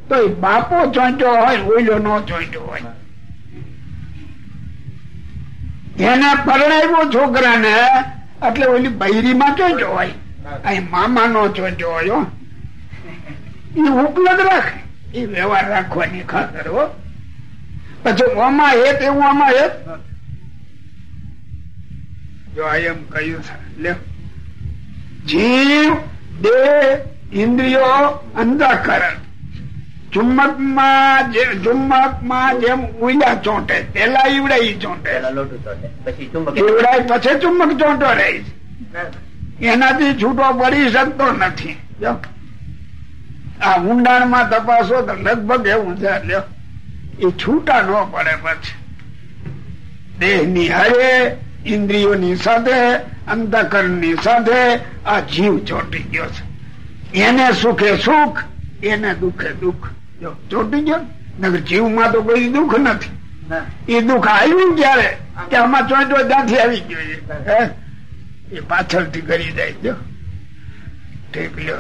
તો બાપો ચોંટ્યો હોય, ઓઈલો નો ચોંટ્યો હોય. એને પરણાવ્યો છોકરાને, એટલે ઓલી બૈરીમાં ચોંટ્યો હોય. અહીં મામા નો ચોંટ્યો હોય. ઈ ઉપલબ્ધ રાખે. એ વ્યવહાર રાખવાની ખાતર, હો. પછી ઓમાં હેત એવું આમાં હેત? જો આ એમ કહ્યું છે લે. જીવ દેહ ઇન્દ્રિયો અંતઃકરણ ચુંબકમાં જે ચુંબકમાં જેમ ઉડા ચોંટે પેલા ઈવડે ઈ ચોંટે પછી ચુંબક. ઈવડાય પછી ચુંબક ચોંટો રહે. એનાથી છૂટો પડી શકતો નથી. જો. આ ઊંડાણમાં તપાસો તો લગભગ એવું છે લ્યો. એ છૂટા ન પડે પછી. દેહની હારે ઇન્દ્રિયોની સાથે અંતકરણની સાથે આ જીવ ચોટી ગયો છે. એને સુખે સુખ એને દુખે દુઃખ. જો ચોટી ગયો નગર જીવમાં તો કોઈ દુઃખ નથી. એ દુઃખ આવ્યું ક્યારે? કે આમાં ચોંટો ત્યાંથી આવી ગયો એ પાછળથી કરી જાય. જો. ઠીક લ્યો?